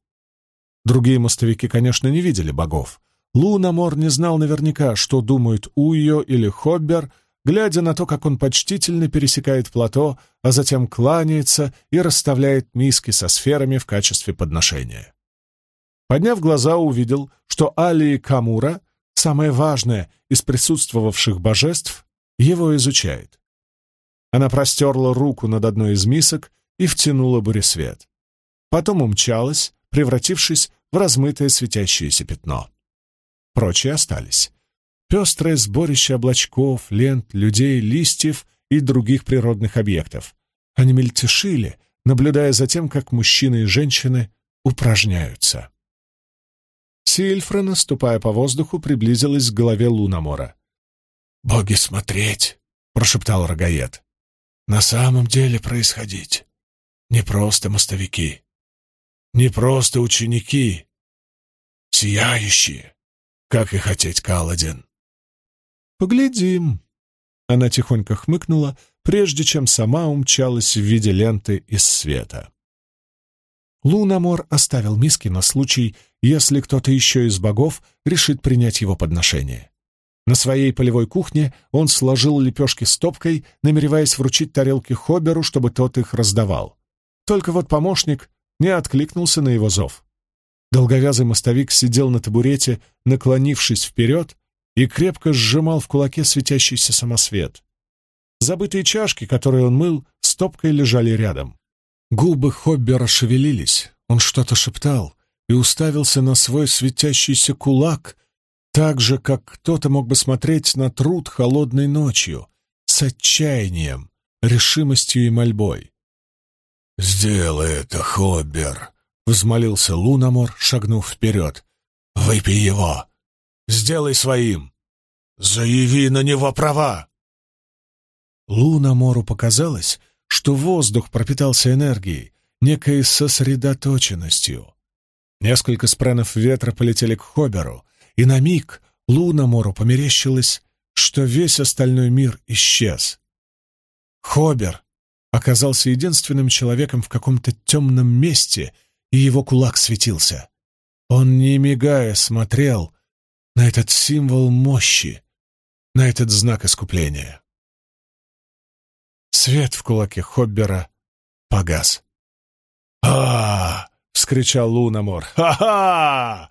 Другие мостовики, конечно, не видели богов. Луномор не знал наверняка, что думают Уйо или Хоббер глядя на то, как он почтительно пересекает плато, а затем кланяется и расставляет миски со сферами в качестве подношения. Подняв глаза, увидел, что Али Камура, самое важное из присутствовавших божеств, его изучает. Она простерла руку над одной из мисок и втянула буресвет. Потом умчалась, превратившись в размытое светящееся пятно. Прочие остались. Пестрое сборище облачков, лент, людей, листьев и других природных объектов. Они мельтешили, наблюдая за тем, как мужчины и женщины упражняются. Сильфра, наступая по воздуху, приблизилась к голове Лунамора. «Боги смотреть!» — прошептал Рогаед. «На самом деле происходить. Не просто мостовики, не просто ученики, сияющие, как и хотеть Каладин. «Поглядим». Она тихонько хмыкнула, прежде чем сама умчалась в виде ленты из света. Лунамор оставил миски на случай, если кто-то еще из богов решит принять его подношение. На своей полевой кухне он сложил лепешки стопкой, намереваясь вручить тарелки Хоберу, чтобы тот их раздавал. Только вот помощник не откликнулся на его зов. Долговязый мостовик сидел на табурете, наклонившись вперед, и крепко сжимал в кулаке светящийся самосвет. Забытые чашки, которые он мыл, стопкой лежали рядом. Губы Хобби расшевелились, он что-то шептал и уставился на свой светящийся кулак, так же, как кто-то мог бы смотреть на труд холодной ночью, с отчаянием, решимостью и мольбой. «Сделай это, Хоббер!» — взмолился Лунамор, шагнув вперед. «Выпей его! Сделай своим! Заяви на него права!» Луна Мору показалось, что воздух пропитался энергией, некой сосредоточенностью. Несколько спренов ветра полетели к Хоберу, и на миг Луна Мору померещилось, что весь остальной мир исчез. Хобер оказался единственным человеком в каком-то темном месте, и его кулак светился. Он, не мигая, смотрел на этот символ мощи, на этот знак искупления. Свет в кулаке Хоббера погас. а, вскричал Лунамор. «Ха-ха!»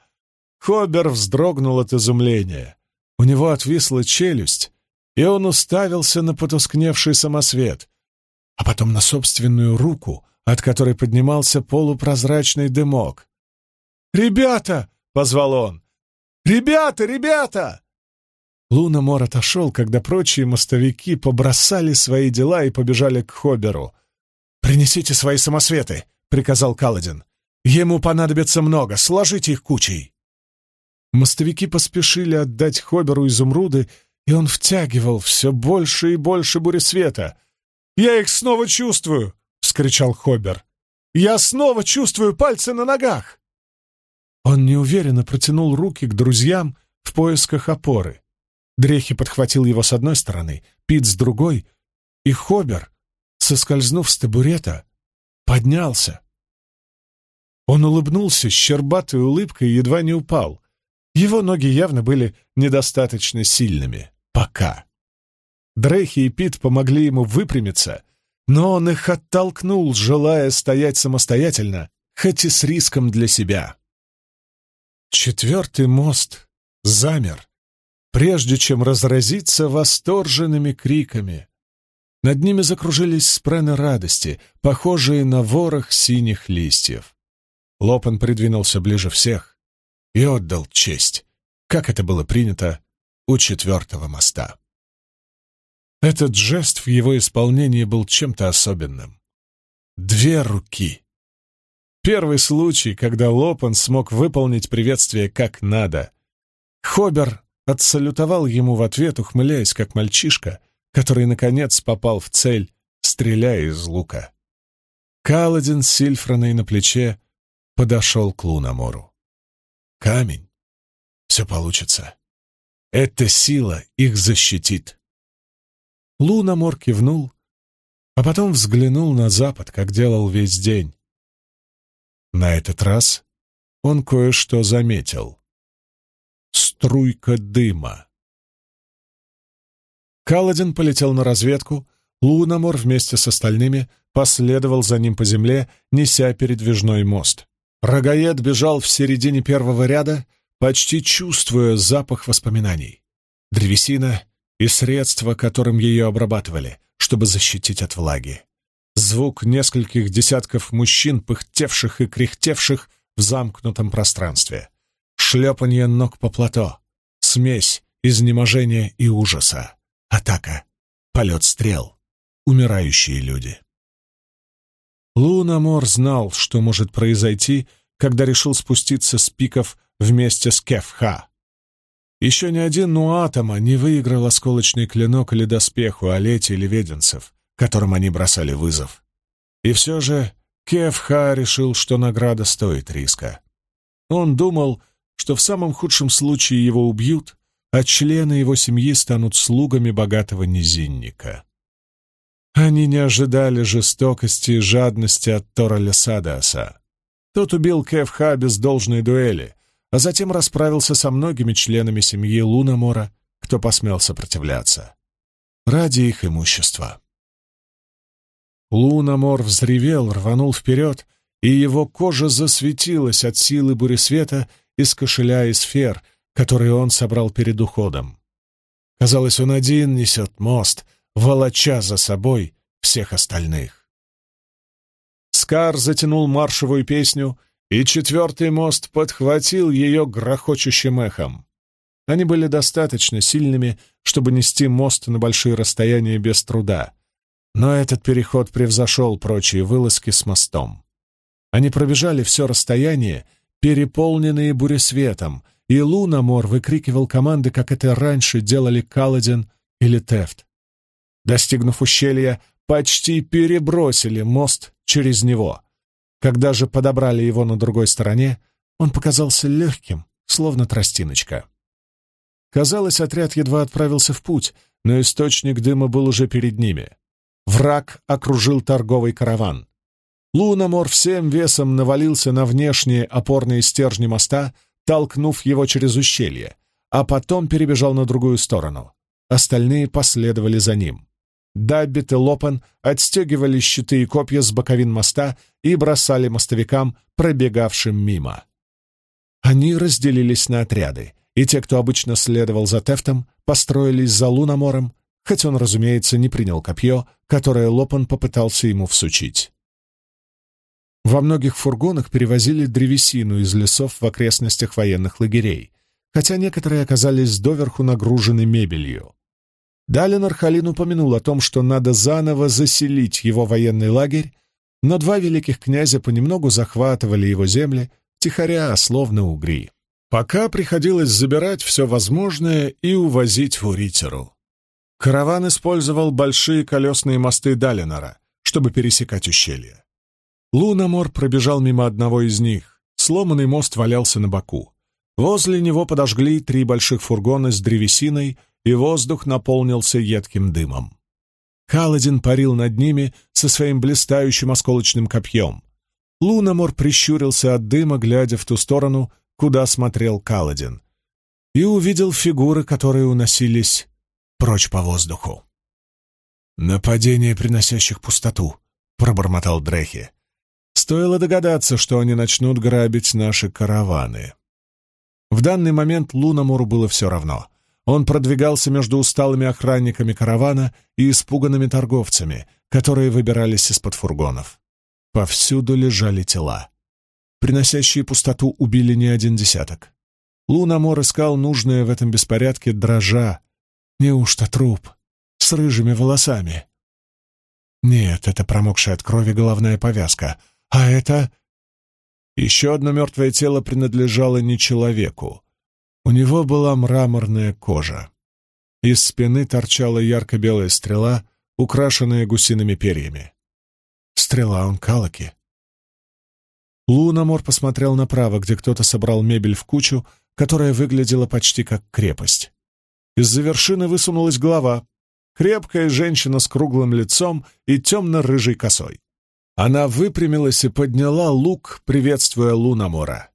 Хоббер вздрогнул от изумления. У него отвисла челюсть, и он уставился на потускневший самосвет, а потом на собственную руку, от которой поднимался полупрозрачный дымок. «Ребята!» — позвал он. «Ребята, ребята!» Луна Мор отошел, когда прочие мостовики побросали свои дела и побежали к Хоберу. «Принесите свои самосветы», — приказал Каладин. «Ему понадобится много, сложите их кучей». Мостовики поспешили отдать Хоберу изумруды, и он втягивал все больше и больше буресвета. Я их снова чувствую!» — вскричал Хобер. «Я снова чувствую пальцы на ногах!» Он неуверенно протянул руки к друзьям в поисках опоры. Дрехи подхватил его с одной стороны, Пит с другой, и Хобер, соскользнув с табурета, поднялся. Он улыбнулся щербатой улыбкой и едва не упал. Его ноги явно были недостаточно сильными. Пока. Дрейхи и Пит помогли ему выпрямиться, но он их оттолкнул, желая стоять самостоятельно, хоть и с риском для себя. Четвертый мост замер, прежде чем разразиться восторженными криками. Над ними закружились спрены радости, похожие на ворох синих листьев. Лопан придвинулся ближе всех и отдал честь, как это было принято у четвертого моста. Этот жест в его исполнении был чем-то особенным. Две руки. Первый случай, когда Лопан смог выполнить приветствие как надо. Хобер отсалютовал ему в ответ, ухмыляясь, как мальчишка, который, наконец, попал в цель, стреляя из лука. Каладин с Сильфраной на плече подошел к Лунамору. «Камень. Все получится. Эта сила их защитит». Лунамор кивнул, а потом взглянул на запад, как делал весь день. На этот раз он кое-что заметил. Струйка дыма. Каладин полетел на разведку, Лунамор вместе с остальными последовал за ним по земле, неся передвижной мост. Рогаед бежал в середине первого ряда, почти чувствуя запах воспоминаний. Древесина и средства, которым ее обрабатывали, чтобы защитить от влаги. Звук нескольких десятков мужчин, пыхтевших и кряхтевших в замкнутом пространстве. Шлепанье ног по плато. Смесь изнеможения и ужаса. Атака. Полет стрел. Умирающие люди. Лунамор знал, что может произойти, когда решил спуститься с пиков вместе с Кефха. Еще ни один Нуатома не выиграл осколочный клинок или доспех у Олети или Веденцев, которым они бросали вызов. И все же Кефха решил, что награда стоит риска. Он думал, что в самом худшем случае его убьют, а члены его семьи станут слугами богатого низинника. Они не ожидали жестокости и жадности от Тораля Садаса. Тот убил Кевха без должной дуэли, а затем расправился со многими членами семьи Лунамора, кто посмел сопротивляться. Ради их имущества. Лунамор взревел, рванул вперед, и его кожа засветилась от силы буресвета из кошеля и сфер, которые он собрал перед уходом. Казалось, он один несет мост, волоча за собой всех остальных. Скар затянул маршевую песню, и четвертый мост подхватил ее грохочущим эхом. Они были достаточно сильными, чтобы нести мост на большие расстояния без труда, но этот переход превзошел прочие вылазки с мостом. Они пробежали все расстояние, переполненные буресветом, и Лунамор выкрикивал команды, как это раньше делали Каладин или Тефт. Достигнув ущелья, почти перебросили мост через него. Когда же подобрали его на другой стороне, он показался легким, словно тростиночка. Казалось, отряд едва отправился в путь, но источник дыма был уже перед ними. Враг окружил торговый караван. Лунамор всем весом навалился на внешние опорные стержни моста, толкнув его через ущелье, а потом перебежал на другую сторону. Остальные последовали за ним. Даббит и Лопен отстегивали щиты и копья с боковин моста и бросали мостовикам, пробегавшим мимо. Они разделились на отряды, и те, кто обычно следовал за Тефтом, построились за Луномором, хоть он, разумеется, не принял копье, которое Лопен попытался ему всучить. Во многих фургонах перевозили древесину из лесов в окрестностях военных лагерей, хотя некоторые оказались доверху нагружены мебелью. Далее Архалин упомянул о том, что надо заново заселить его военный лагерь, но два великих князя понемногу захватывали его земли, тихоря, словно угри. Пока приходилось забирать все возможное и увозить в Уритеру. Караван использовал большие колесные мосты Далинора, чтобы пересекать ущелье. Лунамор пробежал мимо одного из них. Сломанный мост валялся на боку. Возле него подожгли три больших фургона с древесиной, и воздух наполнился едким дымом. Каладин парил над ними со своим блистающим осколочным копьем. Лунамор прищурился от дыма, глядя в ту сторону, куда смотрел Каладин, и увидел фигуры, которые уносились прочь по воздуху. «Нападение, приносящих пустоту», — пробормотал Дрехи. «Стоило догадаться, что они начнут грабить наши караваны». В данный момент Лунамору было все равно. Он продвигался между усталыми охранниками каравана и испуганными торговцами, которые выбирались из-под фургонов. Повсюду лежали тела. Приносящие пустоту убили не один десяток. Лунамор искал нужное в этом беспорядке дрожа. Неужто труп? С рыжими волосами? Нет, это промокшая от крови головная повязка. А это... Еще одно мертвое тело принадлежало не человеку. У него была мраморная кожа. Из спины торчала ярко-белая стрела, украшенная гусиными перьями. Стрела он калаки. Лунамор посмотрел направо, где кто-то собрал мебель в кучу, которая выглядела почти как крепость. Из-за вершины высунулась голова. Крепкая женщина с круглым лицом и темно-рыжей косой. Она выпрямилась и подняла лук, приветствуя Лунамора.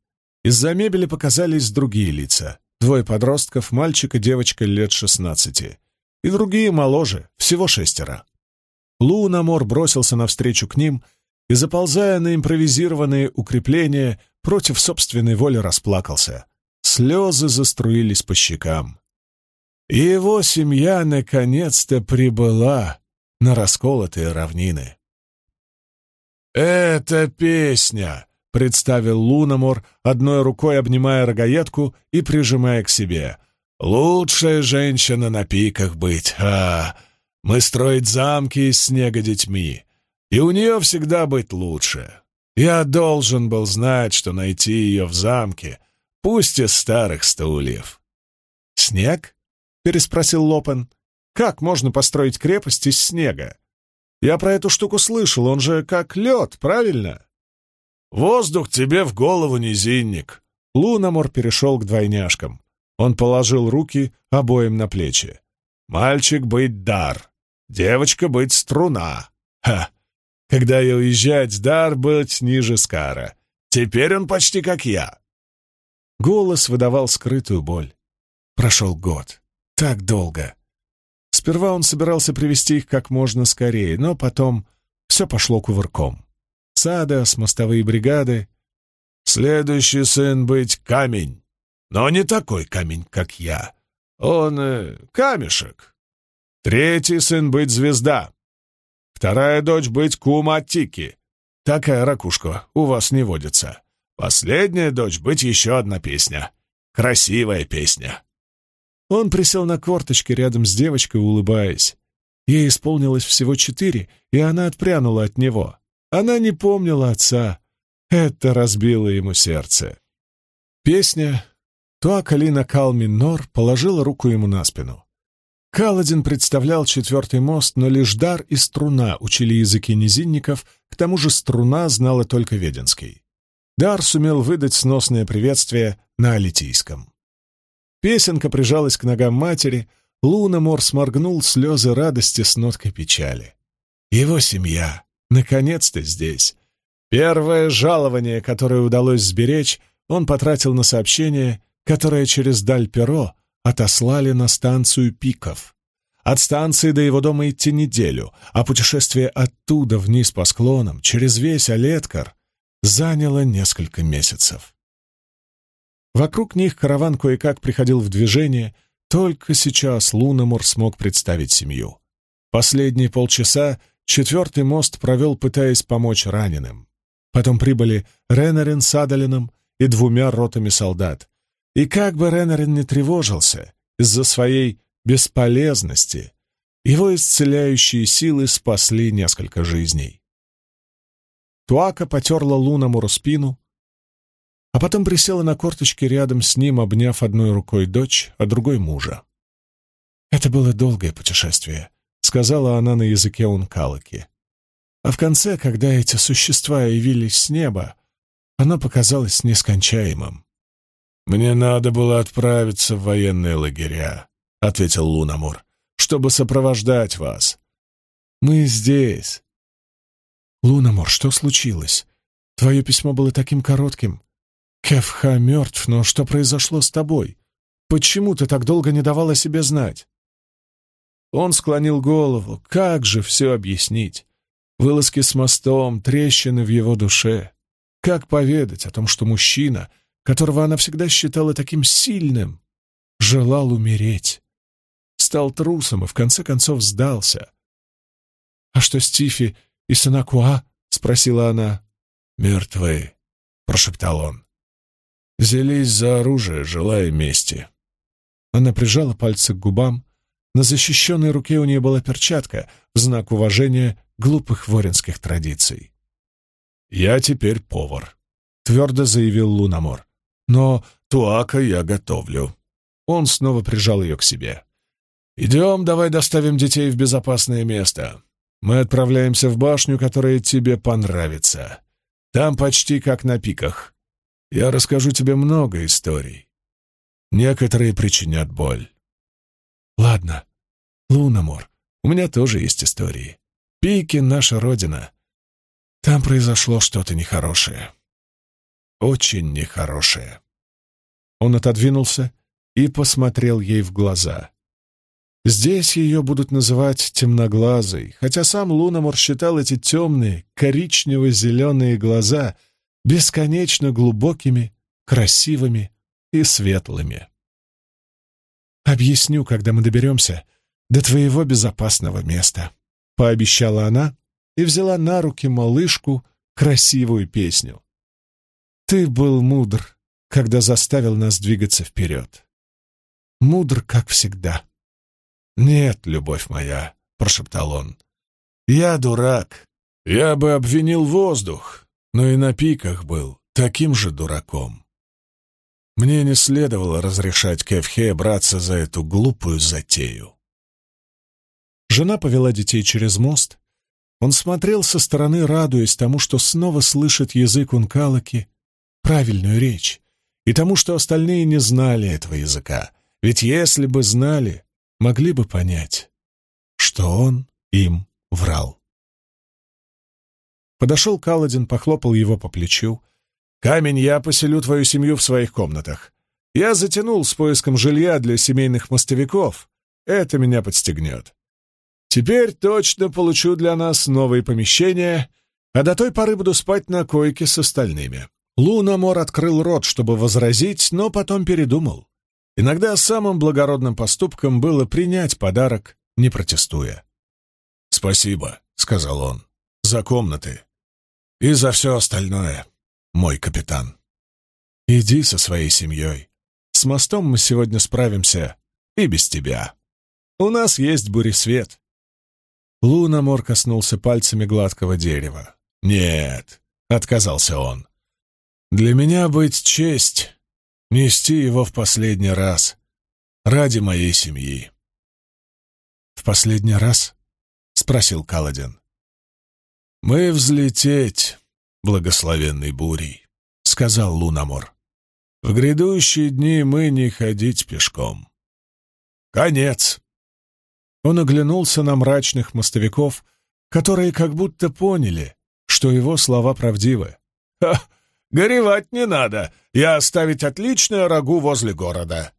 Из-за мебели показались другие лица. Двое подростков, мальчик и девочка лет шестнадцати. И другие моложе, всего шестеро. Лунамор бросился навстречу к ним и, заползая на импровизированные укрепления, против собственной воли расплакался. Слезы заструились по щекам. И его семья наконец-то прибыла на расколотые равнины. «Это песня!» Представил Лунамор, одной рукой обнимая рогаедку и прижимая к себе. «Лучшая женщина на пиках быть, а! Мы строить замки из снега детьми, и у нее всегда быть лучше. Я должен был знать, что найти ее в замке, пусть из старых стульев». «Снег?» — переспросил Лопен. «Как можно построить крепость из снега? Я про эту штуку слышал, он же как лед, правильно?» «Воздух тебе в голову, низинник!» Лунамор перешел к двойняшкам. Он положил руки обоим на плечи. «Мальчик быть дар, девочка быть струна. Ха! Когда я уезжать, дар быть ниже Скара. Теперь он почти как я». Голос выдавал скрытую боль. Прошел год. Так долго. Сперва он собирался привести их как можно скорее, но потом все пошло кувырком сада, с мостовые бригады. Следующий сын быть камень, но не такой камень, как я. Он э, камешек. Третий сын быть звезда. Вторая дочь быть куматики. Такая ракушка у вас не водится. Последняя дочь быть еще одна песня. Красивая песня. Он присел на корточки рядом с девочкой, улыбаясь. Ей исполнилось всего четыре, и она отпрянула от него. Она не помнила отца. Это разбило ему сердце. Песня «Туакалина кал минор» положила руку ему на спину. Каладин представлял четвертый мост, но лишь дар и струна учили языки низинников, к тому же струна знала только веденский. Дар сумел выдать сносное приветствие на алитийском. Песенка прижалась к ногам матери, Лунамор сморгнул слезы радости с ноткой печали. Его семья, Наконец-то здесь. Первое жалование, которое удалось сберечь, он потратил на сообщение, которое через Даль-Перо отослали на станцию Пиков. От станции до его дома идти неделю, а путешествие оттуда вниз по склонам, через весь Олеткар, заняло несколько месяцев. Вокруг них караван кое-как приходил в движение, только сейчас Лунамур смог представить семью. Последние полчаса Четвертый мост провел, пытаясь помочь раненым. Потом прибыли Ренарин с Адалином и двумя ротами солдат. И как бы Ренарин не тревожился из-за своей бесполезности, его исцеляющие силы спасли несколько жизней. Туака потерла Лунамуру спину, а потом присела на корточки рядом с ним, обняв одной рукой дочь, а другой мужа. Это было долгое путешествие, сказала она на языке ункалаки. А в конце, когда эти существа явились с неба, оно показалось нескончаемым. «Мне надо было отправиться в военные лагеря», — ответил Лунамур, — «чтобы сопровождать вас». «Мы здесь». «Лунамур, что случилось? Твое письмо было таким коротким. Кефха мертв, но что произошло с тобой? Почему ты так долго не давала себе знать?» Он склонил голову. Как же все объяснить? Вылазки с мостом, трещины в его душе. Как поведать о том, что мужчина, которого она всегда считала таким сильным, желал умереть? Стал трусом и в конце концов сдался. «А что с Тифи и Санакуа?» — спросила она. «Мертвы», — прошептал он. «Взялись за оружие, желая мести». Она прижала пальцы к губам. На защищенной руке у нее была перчатка в знак уважения глупых воринских традиций. «Я теперь повар», — твердо заявил Лунамор. «Но туака я готовлю». Он снова прижал ее к себе. «Идем, давай доставим детей в безопасное место. Мы отправляемся в башню, которая тебе понравится. Там почти как на пиках. Я расскажу тебе много историй. Некоторые причинят боль». «Ладно, Лунамор, у меня тоже есть истории. Пики — наша родина. Там произошло что-то нехорошее. Очень нехорошее. Он отодвинулся и посмотрел ей в глаза. Здесь ее будут называть темноглазой, хотя сам Лунамор считал эти темные, коричнево-зеленые глаза бесконечно глубокими, красивыми и светлыми. «Объясню, когда мы доберемся до твоего безопасного места», — пообещала она и взяла на руки малышку красивую песню. «Ты был мудр, когда заставил нас двигаться вперед. Мудр, как всегда». «Нет, любовь моя», — прошептал он, — «я дурак. Я бы обвинил воздух, но и на пиках был таким же дураком. Мне не следовало разрешать Кевхе браться за эту глупую затею». Жена повела детей через мост. Он смотрел со стороны, радуясь тому, что снова слышит язык ункалаки, правильную речь, и тому, что остальные не знали этого языка. Ведь если бы знали, могли бы понять, что он им врал. Подошел Каладин, похлопал его по плечу. «Камень, я поселю твою семью в своих комнатах. Я затянул с поиском жилья для семейных мостовиков. Это меня подстегнет. Теперь точно получу для нас новые помещения, а до той поры буду спать на койке с остальными». Лунамор открыл рот, чтобы возразить, но потом передумал. Иногда самым благородным поступком было принять подарок, не протестуя. «Спасибо», — сказал он, — «за комнаты и за все остальное, мой капитан. Иди со своей семьей. С мостом мы сегодня справимся и без тебя. У нас есть буресвет, Лунамор коснулся пальцами гладкого дерева. «Нет», — отказался он. «Для меня быть честь — нести его в последний раз, ради моей семьи». «В последний раз?» — спросил Каладин. «Мы взлететь, благословенной бурей», — сказал Лунамор. «В грядущие дни мы не ходить пешком». «Конец!» Он оглянулся на мрачных мостовиков, которые как будто поняли, что его слова правдивы. «Ха! Горевать не надо! Я оставить отличное рагу возле города.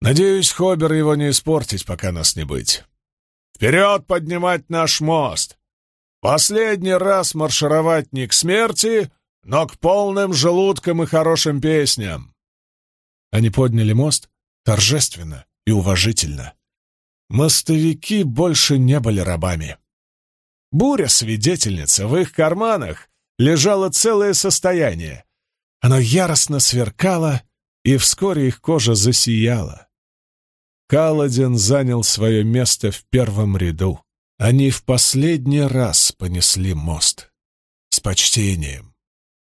Надеюсь, Хобер его не испортить, пока нас не быть. Вперед поднимать наш мост! Последний раз маршировать не к смерти, но к полным желудкам и хорошим песням!» Они подняли мост торжественно и уважительно. Мостовики больше не были рабами. Буря-свидетельница в их карманах лежало целое состояние. Оно яростно сверкало, и вскоре их кожа засияла. Каладин занял свое место в первом ряду. Они в последний раз понесли мост. С почтением.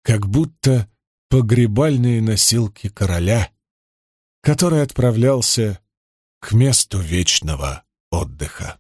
Как будто погребальные носилки короля, который отправлялся к месту вечного отдыха.